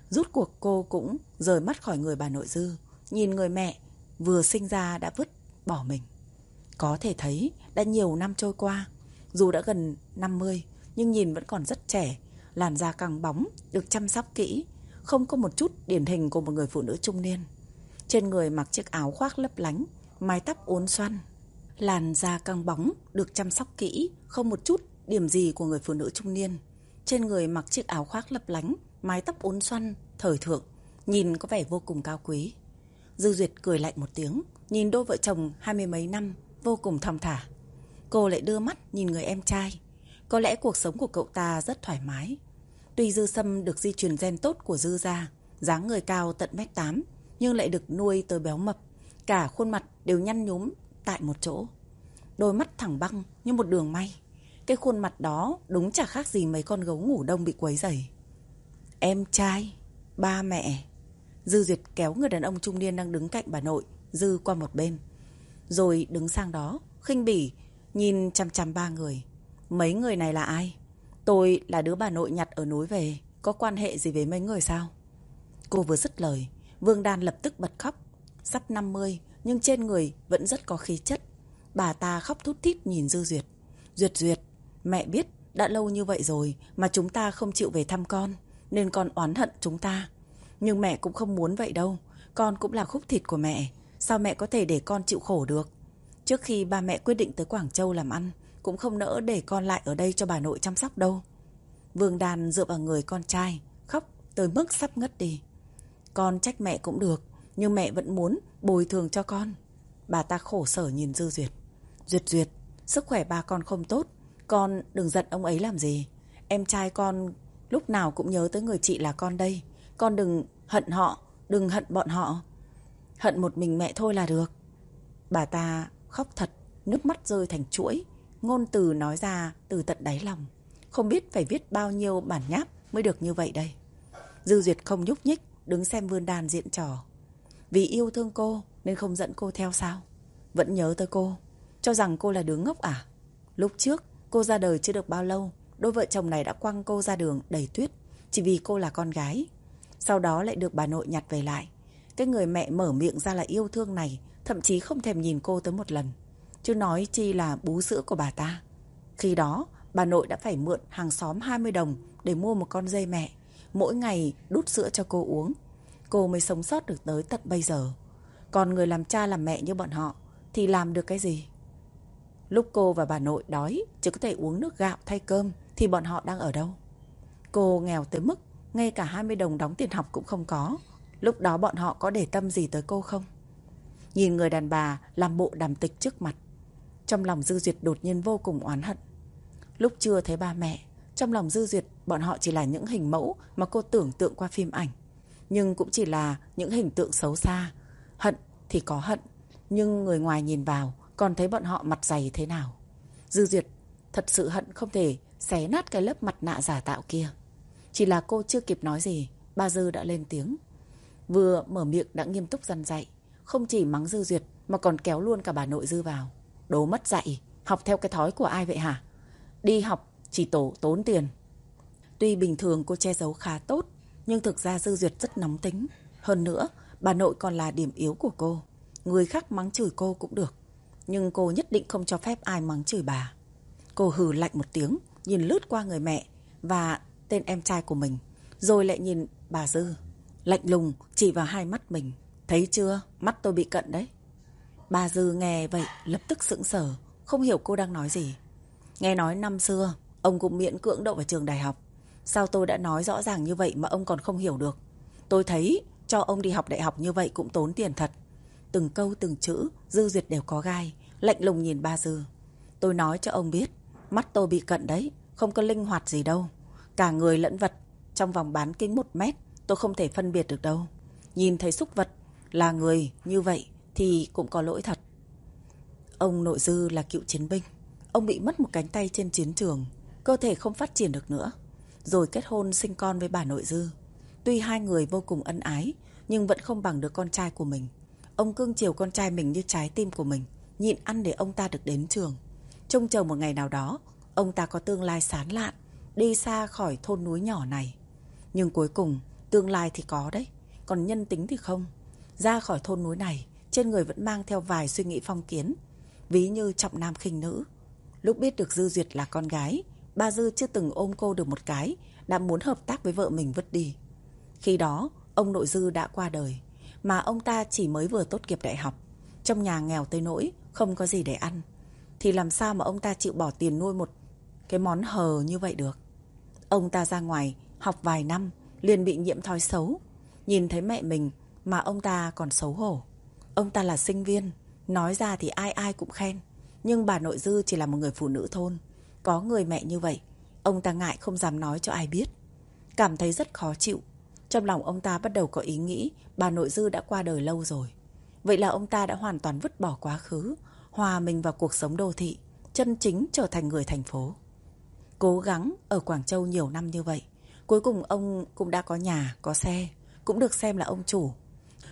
Rút cuộc cô cũng rời mắt khỏi người bà nội Dư. Nhìn người mẹ vừa sinh ra đã vứt bỏ mình. Có thể thấy đã nhiều năm trôi qua. Dù đã gần 50 nhưng nhìn vẫn còn rất trẻ. Làn da căng bóng, được chăm sóc kỹ. Không có một chút điển hình của một người phụ nữ trung niên. Trên người mặc chiếc áo khoác lấp lánh, mái tóc uốn xoăn. Làn da căng bóng, được chăm sóc kỹ, không một chút điểm gì của người phụ nữ trung niên. Trên người mặc chiếc áo khoác lấp lánh, mái tóc uốn xoăn, thời thượng, nhìn có vẻ vô cùng cao quý. Dư Duyệt cười lạnh một tiếng, nhìn đôi vợ chồng hai mươi mấy năm, vô cùng thong thả. Cô lại đưa mắt nhìn người em trai. Có lẽ cuộc sống của cậu ta rất thoải mái. Tuy Dư Sâm được di truyền gen tốt của Dư gia, dáng người cao tận mét 8, nhưng lại được nuôi tới béo mập. Cả khuôn mặt đều nhăn nhúm tại một chỗ. Đôi mắt thẳng băng như một đường may. Cái khuôn mặt đó đúng chả khác gì mấy con gấu ngủ đông bị quấy rầy. Em trai, ba mẹ. Dư Duyệt kéo người đàn ông trung niên đang đứng cạnh bà nội, Dư qua một bên. Rồi đứng sang đó, khinh bỉ, nhìn chăm chăm ba người. Mấy người này là ai? Tôi là đứa bà nội nhặt ở núi về, có quan hệ gì với mấy người sao? Cô vừa dứt lời, Vương Đan lập tức bật khóc. Sắp 50, nhưng trên người vẫn rất có khí chất. Bà ta khóc thút thít nhìn Dư Duyệt. Duyệt Duyệt, mẹ biết đã lâu như vậy rồi mà chúng ta không chịu về thăm con, nên con oán hận chúng ta. Nhưng mẹ cũng không muốn vậy đâu, con cũng là khúc thịt của mẹ. Sao mẹ có thể để con chịu khổ được? Trước khi ba mẹ quyết định tới Quảng Châu làm ăn, cũng không nỡ để con lại ở đây cho bà nội chăm sóc đâu. Vương Đàn dựa vào người con trai, khóc tới mức sắp ngất đi. Con trách mẹ cũng được, nhưng mẹ vẫn muốn bồi thường cho con. Bà ta khổ sở nhìn Dư Duyệt. Duyệt Duyệt, sức khỏe ba con không tốt, con đừng giận ông ấy làm gì. Em trai con lúc nào cũng nhớ tới người chị là con đây. Con đừng hận họ, đừng hận bọn họ. Hận một mình mẹ thôi là được. Bà ta khóc thật, nước mắt rơi thành chuỗi, ngôn từ nói ra từ tận đáy lòng. Không biết phải viết bao nhiêu bản nháp mới được như vậy đây. Dư Duyệt không nhúc nhích, đứng xem vươn đàn diễn trò. Vì yêu thương cô nên không dẫn cô theo sao? Vẫn nhớ tới cô, cho rằng cô là đứa ngốc à? Lúc trước, cô ra đời chưa được bao lâu, đôi vợ chồng này đã quăng cô ra đường đầy tuyết, chỉ vì cô là con gái. Sau đó lại được bà nội nhặt về lại. Cái người mẹ mở miệng ra là yêu thương này, thậm chí không thèm nhìn cô tới một lần. Chứ nói chi là bú sữa của bà ta. Khi đó, bà nội đã phải mượn hàng xóm 20 đồng để mua một con dây mẹ. Mỗi ngày đút sữa cho cô uống. Cô mới sống sót được tới tận bây giờ. Còn người làm cha làm mẹ như bọn họ thì làm được cái gì? Lúc cô và bà nội đói chỉ có thể uống nước gạo thay cơm thì bọn họ đang ở đâu? Cô nghèo tới mức ngay cả 20 đồng đóng tiền học cũng không có. Lúc đó bọn họ có để tâm gì tới cô không? Nhìn người đàn bà làm bộ đàm tịch trước mặt. Trong lòng Dư Duyệt đột nhiên vô cùng oán hận. Lúc chưa thấy ba mẹ, trong lòng Dư Duyệt bọn họ chỉ là những hình mẫu mà cô tưởng tượng qua phim ảnh. Nhưng cũng chỉ là những hình tượng xấu xa. Hận thì có hận, nhưng người ngoài nhìn vào còn thấy bọn họ mặt dày thế nào. Dư Duyệt thật sự hận không thể xé nát cái lớp mặt nạ giả tạo kia. Chỉ là cô chưa kịp nói gì, ba Dư đã lên tiếng. Vừa mở miệng đã nghiêm túc dằn dạy, không chỉ mắng Dư Duyệt mà còn kéo luôn cả bà nội Dư vào. Đố mất dạy, học theo cái thói của ai vậy hả? Đi học chỉ tổ tốn tiền. Tuy bình thường cô che giấu khá tốt, nhưng thực ra Dư Duyệt rất nóng tính. Hơn nữa, bà nội còn là điểm yếu của cô. Người khác mắng chửi cô cũng được. Nhưng cô nhất định không cho phép ai mắng chửi bà. Cô hừ lạnh một tiếng, nhìn lướt qua người mẹ và tên em trai của mình. Rồi lại nhìn bà Dư. Lạnh lùng chỉ vào hai mắt mình. Thấy chưa? Mắt tôi bị cận đấy. Bà Dư nghe vậy lập tức sững sờ, không hiểu cô đang nói gì. Nghe nói năm xưa, ông cũng miễn cưỡng đậu vào trường đại học. Sao tôi đã nói rõ ràng như vậy mà ông còn không hiểu được? Tôi thấy Cho ông đi học đại học như vậy cũng tốn tiền thật. Từng câu từng chữ, Dư Duyệt đều có gai, lạnh lùng nhìn ba Dư. Tôi nói cho ông biết, mắt tôi bị cận đấy, không có linh hoạt gì đâu. Cả người lẫn vật, trong vòng bán kính một mét, tôi không thể phân biệt được đâu. Nhìn thấy xúc vật là người như vậy thì cũng có lỗi thật. Ông nội Dư là cựu chiến binh. Ông bị mất một cánh tay trên chiến trường, cơ thể không phát triển được nữa. Rồi kết hôn sinh con với bà nội Dư. Tuy hai người vô cùng ân ái, nhưng vẫn không bằng được con trai của mình. Ông cưng chiều con trai mình như trái tim của mình, nhịn ăn để ông ta được đến trường. Trông chờ một ngày nào đó, ông ta có tương lai sán lạn, đi xa khỏi thôn núi nhỏ này. Nhưng cuối cùng, tương lai thì có đấy, còn nhân tính thì không. Ra khỏi thôn núi này, trên người vẫn mang theo vài suy nghĩ phong kiến, ví như trọng nam khinh nữ. Lúc biết được Dư Duyệt là con gái, ba Dư chưa từng ôm cô được một cái, đã muốn hợp tác với vợ mình vứt đi. Khi đó, ông nội Dư đã qua đời, mà ông ta chỉ mới vừa tốt nghiệp đại học. Trong nhà nghèo tới nỗi, không có gì để ăn. Thì làm sao mà ông ta chịu bỏ tiền nuôi một cái món hờ như vậy được. Ông ta ra ngoài, học vài năm, liền bị nhiễm thói xấu. Nhìn thấy mẹ mình mà ông ta còn xấu hổ. Ông ta là sinh viên, nói ra thì ai ai cũng khen. Nhưng bà nội Dư chỉ là một người phụ nữ thôn. Có người mẹ như vậy, ông ta ngại không dám nói cho ai biết. Cảm thấy rất khó chịu. Trong lòng ông ta bắt đầu có ý nghĩ bà nội Dư đã qua đời lâu rồi. Vậy là ông ta đã hoàn toàn vứt bỏ quá khứ, hòa mình vào cuộc sống đô thị, chân chính trở thành người thành phố. Cố gắng ở Quảng Châu nhiều năm như vậy, cuối cùng ông cũng đã có nhà, có xe, cũng được xem là ông chủ.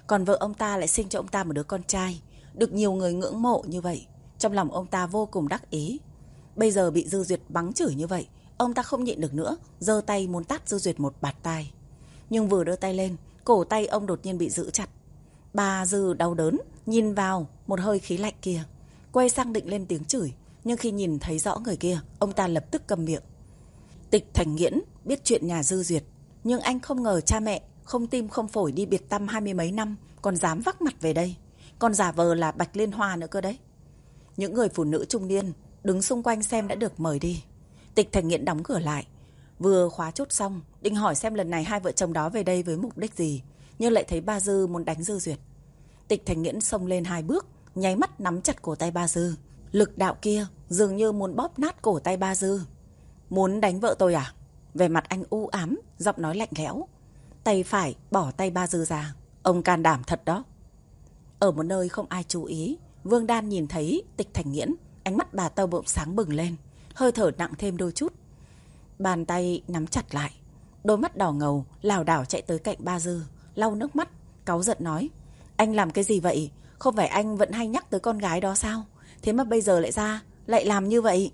Còn vợ ông ta lại sinh cho ông ta một đứa con trai, được nhiều người ngưỡng mộ như vậy. Trong lòng ông ta vô cùng đắc ý. Bây giờ bị Dư Duyệt bắn chửi như vậy, ông ta không nhịn được nữa, giơ tay muốn tát Dư Duyệt một bạt tai. Nhưng vừa đưa tay lên, cổ tay ông đột nhiên bị giữ chặt. Bà Dư đau đớn, nhìn vào một hơi khí lạnh kia. Quay sang định lên tiếng chửi, nhưng khi nhìn thấy rõ người kia, ông ta lập tức cầm miệng. Tịch Thành Nghiễn biết chuyện nhà Dư Duyệt, nhưng anh không ngờ cha mẹ không tim không phổi đi biệt tâm hai mươi mấy năm, còn dám vắc mặt về đây. Còn giả vờ là Bạch Liên Hoa nữa cơ đấy. Những người phụ nữ trung niên đứng xung quanh xem đã được mời đi. Tịch Thành Nghiện đóng cửa lại. Vừa khóa chốt xong, định hỏi xem lần này hai vợ chồng đó về đây với mục đích gì. Nhưng lại thấy ba Dư muốn đánh Dư Duyệt. Tịch Thành Nghiễn xông lên hai bước, nháy mắt nắm chặt cổ tay ba Dư. Lực đạo kia dường như muốn bóp nát cổ tay ba Dư. Muốn đánh vợ tôi à? Về mặt anh u ám, giọng nói lạnh lẽo. Tay phải bỏ tay ba Dư ra. Ông can đảm thật đó. Ở một nơi không ai chú ý, Vương Đan nhìn thấy tịch thành nghiễn, ánh mắt bà tâu bỗng sáng bừng lên, hơi thở nặng thêm đôi chút. Bàn tay nắm chặt lại, đôi mắt đỏ ngầu, lảo đảo chạy tới cạnh ba Dư, lau nước mắt, cáu giận nói. Anh làm cái gì vậy? Không phải anh vẫn hay nhắc tới con gái đó sao? Thế mà bây giờ lại ra, lại làm như vậy.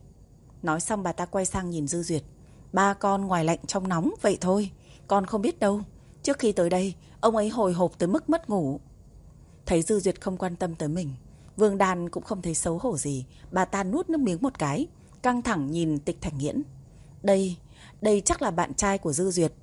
Nói xong bà ta quay sang nhìn Dư Duyệt. Ba con ngoài lạnh trong nóng, vậy thôi. Con không biết đâu. Trước khi tới đây, ông ấy hồi hộp tới mức mất ngủ. Thấy Dư Duyệt không quan tâm tới mình. Vương Đan cũng không thấy xấu hổ gì. Bà ta nuốt nước miếng một cái. Căng thẳng nhìn tịch thành nghiễn. Đây, đây chắc là bạn trai của Dư Duyệt.